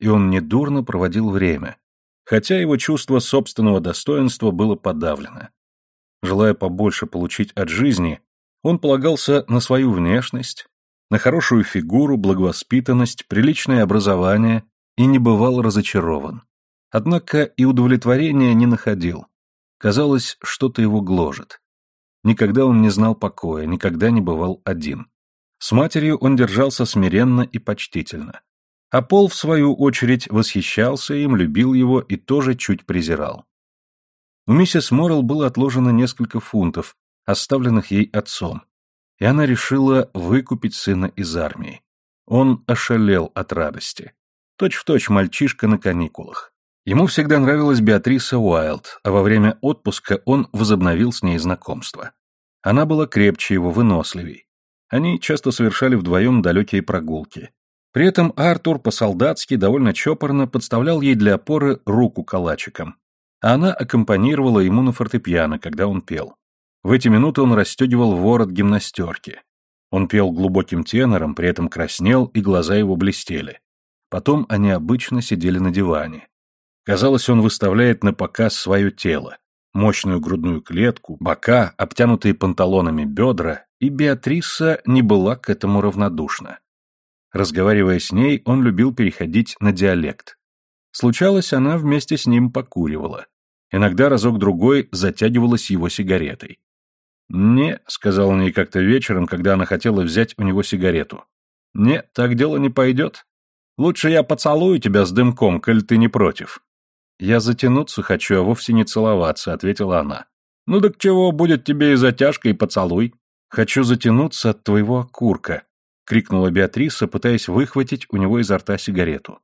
И он недурно проводил время, хотя его чувство собственного достоинства было подавлено. Желая побольше получить от жизни, он полагался на свою внешность, на хорошую фигуру, благовоспитанность, приличное образование и не бывал разочарован. Однако и удовлетворения не находил. Казалось, что-то его гложет. Никогда он не знал покоя, никогда не бывал один. С матерью он держался смиренно и почтительно. А Пол, в свою очередь, восхищался им, любил его и тоже чуть презирал. У миссис Моррелл было отложено несколько фунтов, оставленных ей отцом, и она решила выкупить сына из армии. Он ошалел от радости. Точь-в-точь точь мальчишка на каникулах. Ему всегда нравилась Беатриса Уайлд, а во время отпуска он возобновил с ней знакомство. Она была крепче его, выносливей. Они часто совершали вдвоем далекие прогулки. При этом Артур по-солдатски довольно чопорно подставлял ей для опоры руку калачиком, а она аккомпанировала ему на фортепиано, когда он пел. В эти минуты он расстегивал ворот гимнастерки. Он пел глубоким тенором, при этом краснел, и глаза его блестели. Потом они обычно сидели на диване. Казалось, он выставляет на показ свое тело. мощную грудную клетку, бока, обтянутые панталонами бедра, и Беатриса не была к этому равнодушна. Разговаривая с ней, он любил переходить на диалект. Случалось, она вместе с ним покуривала. Иногда разок-другой затягивалась его сигаретой. «Не», — сказал он ей как-то вечером, когда она хотела взять у него сигарету. «Не, так дело не пойдет. Лучше я поцелую тебя с дымком, коль ты не против». «Я затянуться хочу, а вовсе не целоваться», — ответила она. «Ну так чего, будет тебе и затяжка, и поцелуй». «Хочу затянуться от твоего окурка», — крикнула Беатриса, пытаясь выхватить у него изо рта сигарету.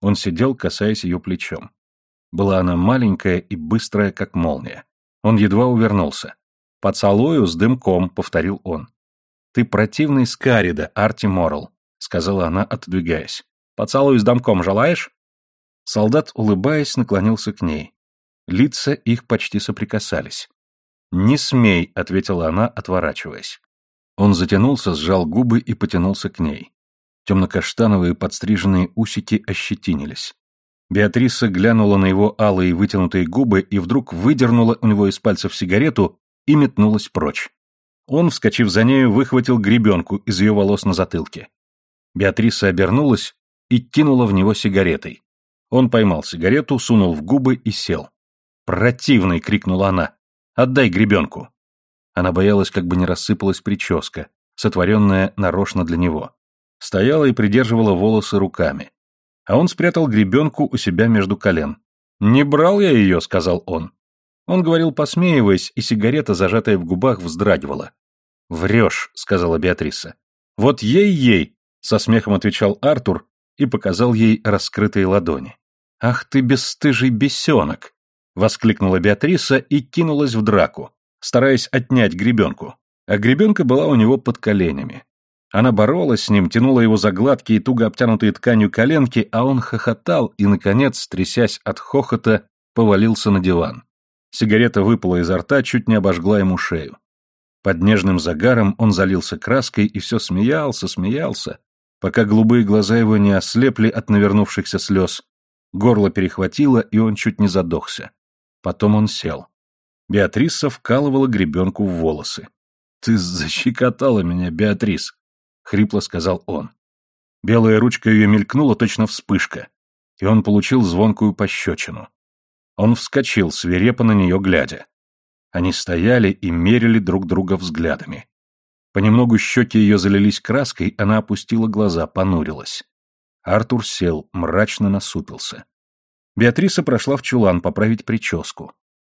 Он сидел, касаясь ее плечом. Была она маленькая и быстрая, как молния. Он едва увернулся. «Поцелую с дымком», — повторил он. «Ты противный Скарида, Арти Морл», — сказала она, отодвигаясь. «Поцелуй с дымком желаешь?» Солдат, улыбаясь, наклонился к ней. Лица их почти соприкасались. «Не смей», — ответила она, отворачиваясь. Он затянулся, сжал губы и потянулся к ней. Темно-каштановые подстриженные усики ощетинились. Беатриса глянула на его алые вытянутые губы и вдруг выдернула у него из пальцев сигарету и метнулась прочь. Он, вскочив за нею, выхватил гребенку из ее волос на затылке. Беатриса обернулась и кинула в него сигаретой. Он поймал сигарету, сунул в губы и сел. «Противный!» — крикнула она. «Отдай гребенку!» Она боялась, как бы не рассыпалась прическа, сотворенная нарочно для него. Стояла и придерживала волосы руками. А он спрятал гребенку у себя между колен. «Не брал я ее», — сказал он. Он говорил, посмеиваясь, и сигарета, зажатая в губах, вздрагивала. «Врешь», — сказала Беатриса. «Вот ей-ей», — со смехом отвечал Артур и показал ей раскрытые ладони. «Ах ты бесстыжий бесенок!» — воскликнула Беатриса и кинулась в драку, стараясь отнять гребенку. А гребенка была у него под коленями. Она боролась с ним, тянула его за гладкие, туго обтянутые тканью коленки, а он хохотал и, наконец, трясясь от хохота, повалился на диван. Сигарета выпала изо рта, чуть не обожгла ему шею. Под нежным загаром он залился краской и все смеялся, смеялся, пока голубые глаза его не ослепли от навернувшихся слез. Горло перехватило, и он чуть не задохся. Потом он сел. Беатриса вкалывала гребенку в волосы. «Ты защекотала меня, Беатрис», — хрипло сказал он. Белая ручка ее мелькнула, точно вспышка, и он получил звонкую пощечину. Он вскочил, свирепо на нее глядя. Они стояли и мерили друг друга взглядами. Понемногу щеки ее залились краской, она опустила глаза, понурилась. Артур сел, мрачно насупился. Беатриса прошла в чулан поправить прическу.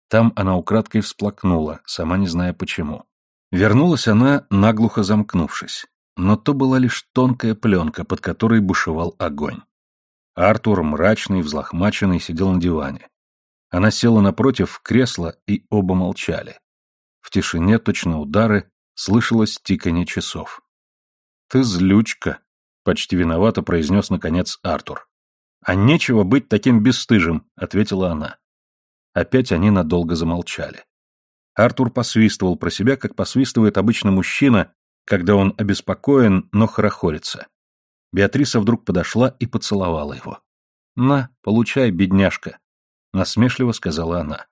Там она украдкой всплакнула, сама не зная почему. Вернулась она, наглухо замкнувшись. Но то была лишь тонкая пленка, под которой бушевал огонь. Артур, мрачный, взлохмаченный, сидел на диване. Она села напротив в кресло, и оба молчали. В тишине, точно удары, слышалось тиканье часов. «Ты злючка», — почти виновато произнес наконец Артур. «А нечего быть таким бесстыжим», — ответила она. Опять они надолго замолчали. Артур посвистывал про себя, как посвистывает обычно мужчина, когда он обеспокоен, но хорохорится. Беатриса вдруг подошла и поцеловала его. «На, получай, бедняжка», — насмешливо сказала она.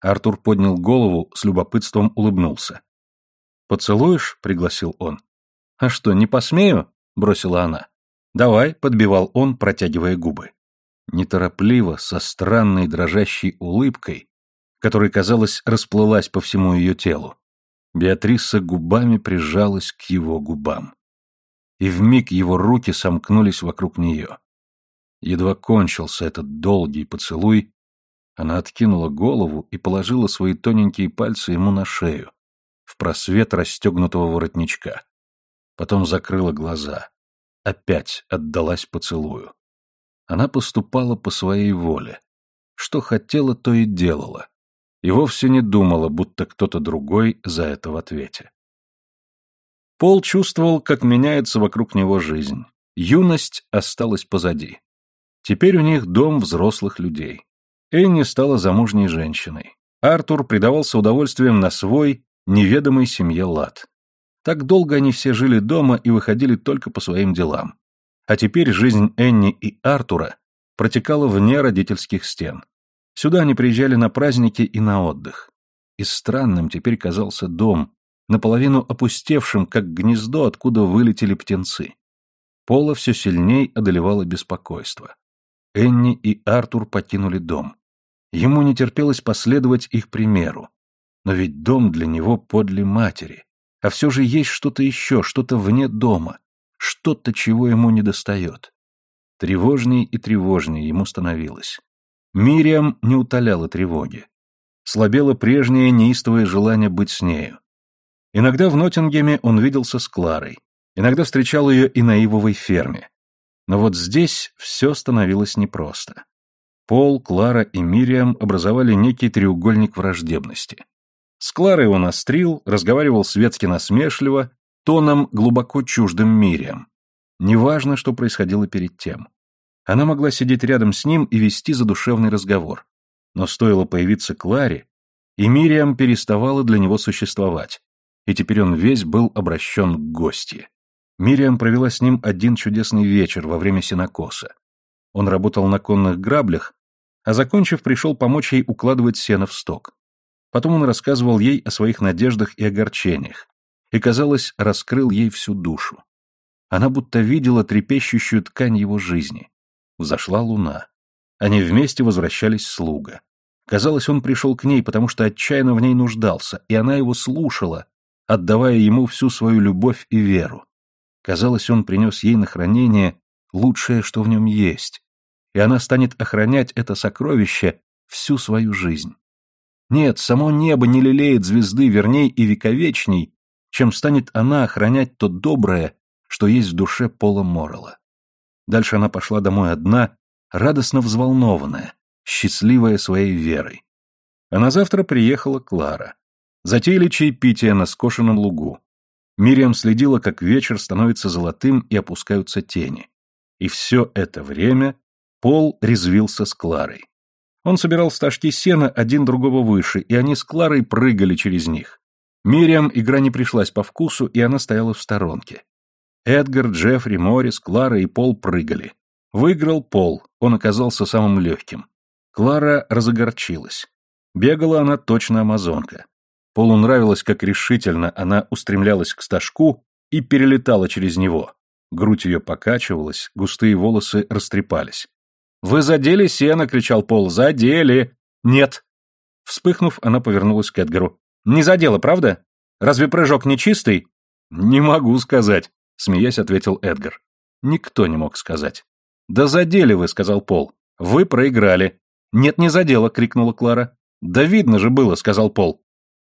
Артур поднял голову, с любопытством улыбнулся. «Поцелуешь?» — пригласил он. «А что, не посмею?» — бросила она. «Давай», — подбивал он, протягивая губы. Неторопливо, со странной дрожащей улыбкой, которая, казалось, расплылась по всему ее телу, Беатриса губами прижалась к его губам. И вмиг его руки сомкнулись вокруг нее. Едва кончился этот долгий поцелуй, она откинула голову и положила свои тоненькие пальцы ему на шею, в просвет расстегнутого воротничка. Потом закрыла глаза. Опять отдалась поцелую. Она поступала по своей воле. Что хотела, то и делала. И вовсе не думала, будто кто-то другой за это в ответе. Пол чувствовал, как меняется вокруг него жизнь. Юность осталась позади. Теперь у них дом взрослых людей. Энни стала замужней женщиной. Артур предавался удовольствием на свой, неведомый семье лад. Так долго они все жили дома и выходили только по своим делам. А теперь жизнь Энни и Артура протекала вне родительских стен. Сюда они приезжали на праздники и на отдых. И странным теперь казался дом, наполовину опустевшим, как гнездо, откуда вылетели птенцы. Пола все сильней одолевало беспокойство. Энни и Артур покинули дом. Ему не терпелось последовать их примеру. Но ведь дом для него подле матери. А все же есть что-то еще, что-то вне дома, что-то, чего ему недостает. Тревожней и тревожней ему становилось. Мириам не утоляла тревоги. Слабело прежнее неистовое желание быть с нею. Иногда в Ноттингеме он виделся с Кларой, иногда встречал ее и на Ивовой ферме. Но вот здесь все становилось непросто. Пол, Клара и Мириам образовали некий треугольник враждебности. С Кларой он острил, разговаривал светски насмешливо, тоном глубоко чуждым Мириам. Неважно, что происходило перед тем. Она могла сидеть рядом с ним и вести задушевный разговор. Но стоило появиться Кларе, и Мириам переставала для него существовать, и теперь он весь был обращен к гости. Мириам провела с ним один чудесный вечер во время сенокоса. Он работал на конных граблях, а закончив, пришел помочь ей укладывать сено в сток. Потом он рассказывал ей о своих надеждах и огорчениях, и, казалось, раскрыл ей всю душу. Она будто видела трепещущую ткань его жизни. Взошла луна. Они вместе возвращались с луга. Казалось, он пришел к ней, потому что отчаянно в ней нуждался, и она его слушала, отдавая ему всю свою любовь и веру. Казалось, он принес ей на хранение лучшее, что в нем есть, и она станет охранять это сокровище всю свою жизнь. Нет, само небо не лелеет звезды верней и вековечней, чем станет она охранять то доброе, что есть в душе Пола Моррелла. Дальше она пошла домой одна, радостно взволнованная, счастливая своей верой. А на завтра приехала Клара. Затеяли чаепитие на скошенном лугу. Мириам следила, как вечер становится золотым и опускаются тени. И все это время Пол резвился с Кларой. Он собирал стажки сена один другого выше, и они с Кларой прыгали через них. Мириам игра не пришлась по вкусу, и она стояла в сторонке. Эдгар, Джеффри, Моррис, Клара и Пол прыгали. Выиграл Пол, он оказался самым легким. Клара разогорчилась. Бегала она точно амазонка. Полу нравилось, как решительно она устремлялась к стажку и перелетала через него. Грудь ее покачивалась, густые волосы растрепались. «Вы задели сено!» — кричал Пол. «Задели!» «Нет!» Вспыхнув, она повернулась к Эдгару. «Не задела, правда? Разве прыжок не чистый?» «Не могу сказать», — смеясь ответил Эдгар. Никто не мог сказать. «Да задели вы», — сказал Пол. «Вы проиграли». «Нет, не задела», — крикнула Клара. «Да видно же было», — сказал Пол.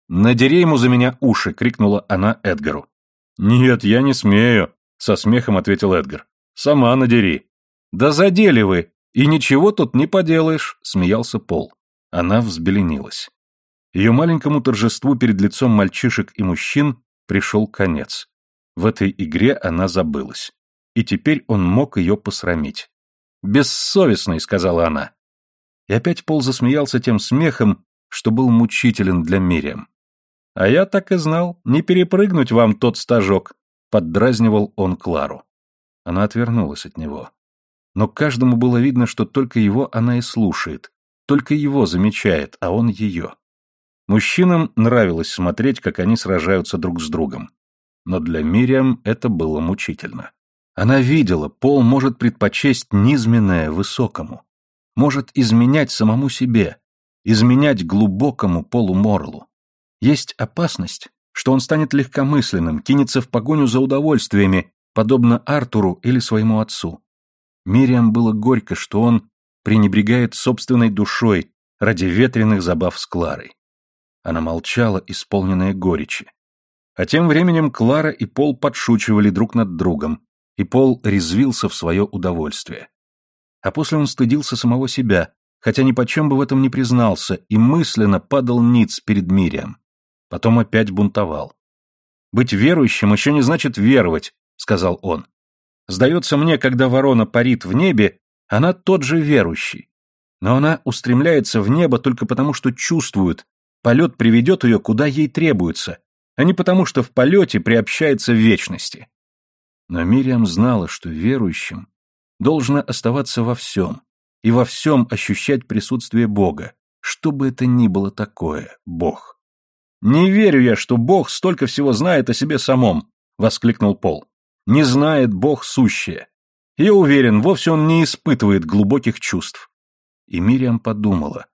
«Надери ему за меня уши!» — крикнула она Эдгару. «Нет, я не смею», — со смехом ответил Эдгар. «Сама надери». «Да задели вы! И ничего тут не поделаешь!» — смеялся Пол. Она взбеленилась. Ее маленькому торжеству перед лицом мальчишек и мужчин пришел конец. В этой игре она забылась. И теперь он мог ее посрамить. «Бессовестный», — сказала она. И опять Пол засмеялся тем смехом, что был мучителен для Мириам. «А я так и знал, не перепрыгнуть вам тот стажок», — поддразнивал он Клару. Она отвернулась от него. Но каждому было видно, что только его она и слушает, только его замечает, а он ее. Мужчинам нравилось смотреть, как они сражаются друг с другом. Но для Мириам это было мучительно. Она видела, Пол может предпочесть низменное высокому, может изменять самому себе, изменять глубокому Полу Морлу. Есть опасность, что он станет легкомысленным, кинется в погоню за удовольствиями, подобно Артуру или своему отцу. Мириам было горько, что он пренебрегает собственной душой ради ветреных забав с Кларой. Она молчала, исполненная горечи. А тем временем Клара и Пол подшучивали друг над другом, и Пол резвился в свое удовольствие. А после он стыдился самого себя, хотя ни почем бы в этом не признался, и мысленно падал ниц перед Мирием. Потом опять бунтовал. «Быть верующим еще не значит веровать», — сказал он. «Сдается мне, когда ворона парит в небе, она тот же верующий. Но она устремляется в небо только потому, что чувствует, полет приведет ее, куда ей требуется, а не потому, что в полете приобщается в вечности». Но Мириам знала, что верующим должно оставаться во всем, и во всем ощущать присутствие Бога, Что бы это ни было такое, Бог. «Не верю я, что Бог столько всего знает о себе самом», — воскликнул Пол. «Не знает Бог сущее. Я уверен, вовсе он не испытывает глубоких чувств». И Мириам подумала.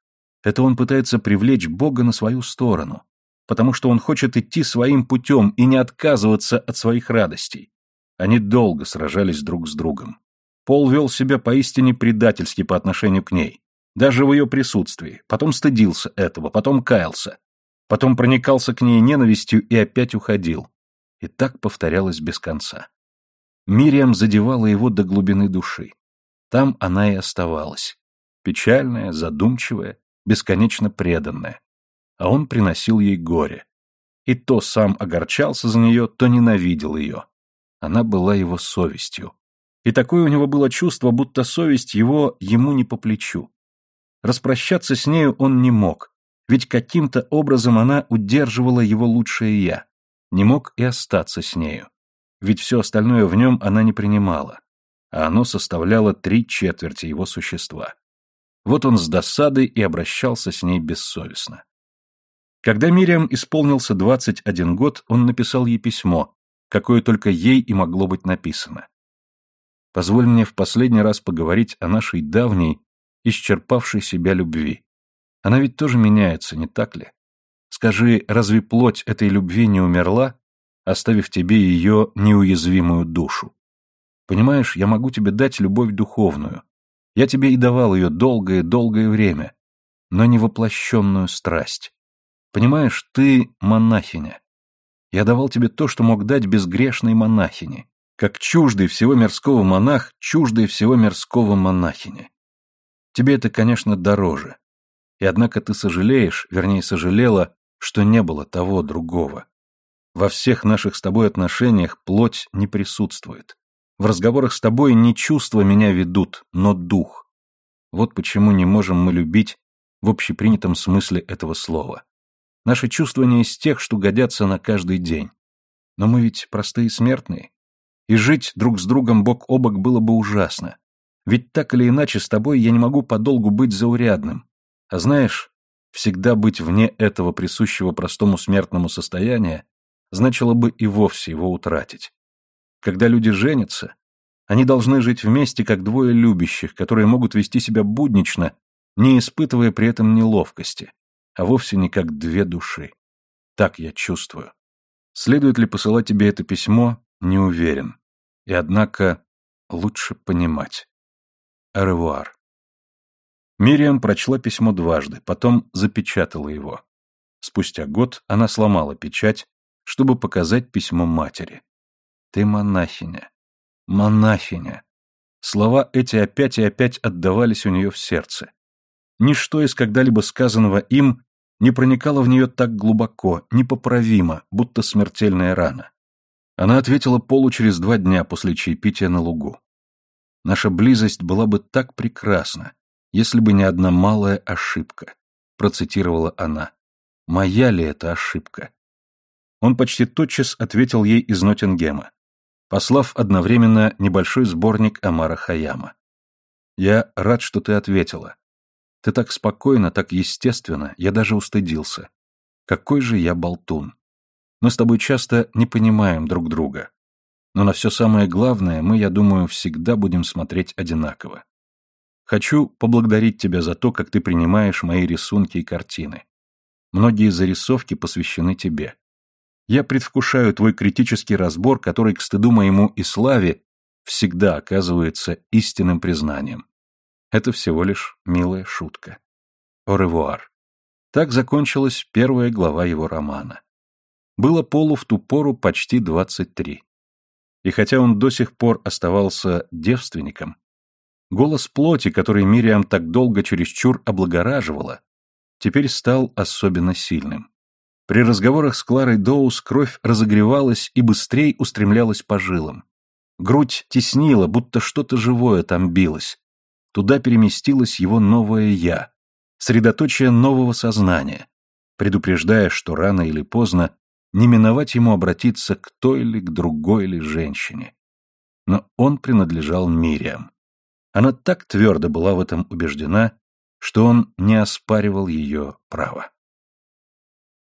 Это он пытается привлечь Бога на свою сторону, потому что он хочет идти своим путем и не отказываться от своих радостей. Они долго сражались друг с другом. Пол вел себя поистине предательски по отношению к ней, даже в ее присутствии, потом стыдился этого, потом каялся, потом проникался к ней ненавистью и опять уходил. И так повторялось без конца. Мириам задевала его до глубины души. Там она и оставалась. Печальная, задумчивая, бесконечно преданная. А он приносил ей горе. И то сам огорчался за нее, то ненавидел ее. Она была его совестью. И такое у него было чувство, будто совесть его ему не по плечу. Распрощаться с нею он не мог, ведь каким-то образом она удерживала его лучшее «я». Не мог и остаться с нею. Ведь все остальное в нем она не принимала, а оно составляло три четверти его существа. Вот он с досадой и обращался с ней бессовестно. Когда Мириам исполнился 21 год, он написал ей письмо, какое только ей и могло быть написано. «Позволь мне в последний раз поговорить о нашей давней, исчерпавшей себя любви. Она ведь тоже меняется, не так ли? Скажи, разве плоть этой любви не умерла, оставив тебе ее неуязвимую душу? Понимаешь, я могу тебе дать любовь духовную. Я тебе и давал ее долгое-долгое время, но не воплощенную страсть. Понимаешь, ты монахиня. Я давал тебе то, что мог дать безгрешной монахине, как чуждый всего мирского монах, чуждый всего мирского монахине. Тебе это, конечно, дороже, и однако ты сожалеешь, вернее, сожалела, что не было того другого. Во всех наших с тобой отношениях плоть не присутствует. В разговорах с тобой не чувства меня ведут, но дух. Вот почему не можем мы любить в общепринятом смысле этого слова. Наши чувства не из тех, что годятся на каждый день. Но мы ведь простые смертные. И жить друг с другом бок о бок было бы ужасно. Ведь так или иначе с тобой я не могу подолгу быть заурядным, а знаешь, всегда быть вне этого присущего простому смертному состояния значило бы и вовсе его утратить. Когда люди женятся, они должны жить вместе, как двое любящих, которые могут вести себя буднично, не испытывая при этом неловкости, а вовсе не как две души. Так я чувствую. Следует ли посылать тебе это письмо, не уверен. И однако лучше понимать. Аревуар. Мириам прочла письмо дважды, потом запечатала его. Спустя год она сломала печать, чтобы показать письмо матери. «Ты монахиня. Монахиня». Слова эти опять и опять отдавались у нее в сердце. Ничто из когда-либо сказанного им не проникало в нее так глубоко, непоправимо, будто смертельная рана. Она ответила Полу через два дня после чаепития на лугу. «Наша близость была бы так прекрасна, если бы не одна малая ошибка, процитировала она. Моя ли это ошибка? Он почти тотчас ответил ей из Ноттингема, послав одновременно небольшой сборник Амара Хаяма. «Я рад, что ты ответила. Ты так спокойно, так естественно, я даже устыдился. Какой же я болтун. Мы с тобой часто не понимаем друг друга. Но на все самое главное мы, я думаю, всегда будем смотреть одинаково. Хочу поблагодарить тебя за то, как ты принимаешь мои рисунки и картины. Многие зарисовки посвящены тебе. Я предвкушаю твой критический разбор, который, к стыду моему и славе, всегда оказывается истинным признанием. Это всего лишь милая шутка. Оревуар. Так закончилась первая глава его романа. Было Полу в ту пору почти двадцать три. И хотя он до сих пор оставался девственником, Голос плоти, который Мириам так долго чересчур облагораживала, теперь стал особенно сильным. При разговорах с Кларой Доус кровь разогревалась и быстрее устремлялась по жилам. Грудь теснила, будто что-то живое там билось. Туда переместилось его новое «я», средоточие нового сознания, предупреждая, что рано или поздно не миновать ему обратиться к той или к другой или женщине. Но он принадлежал Мириам. Она так твердо была в этом убеждена, что он не оспаривал ее право.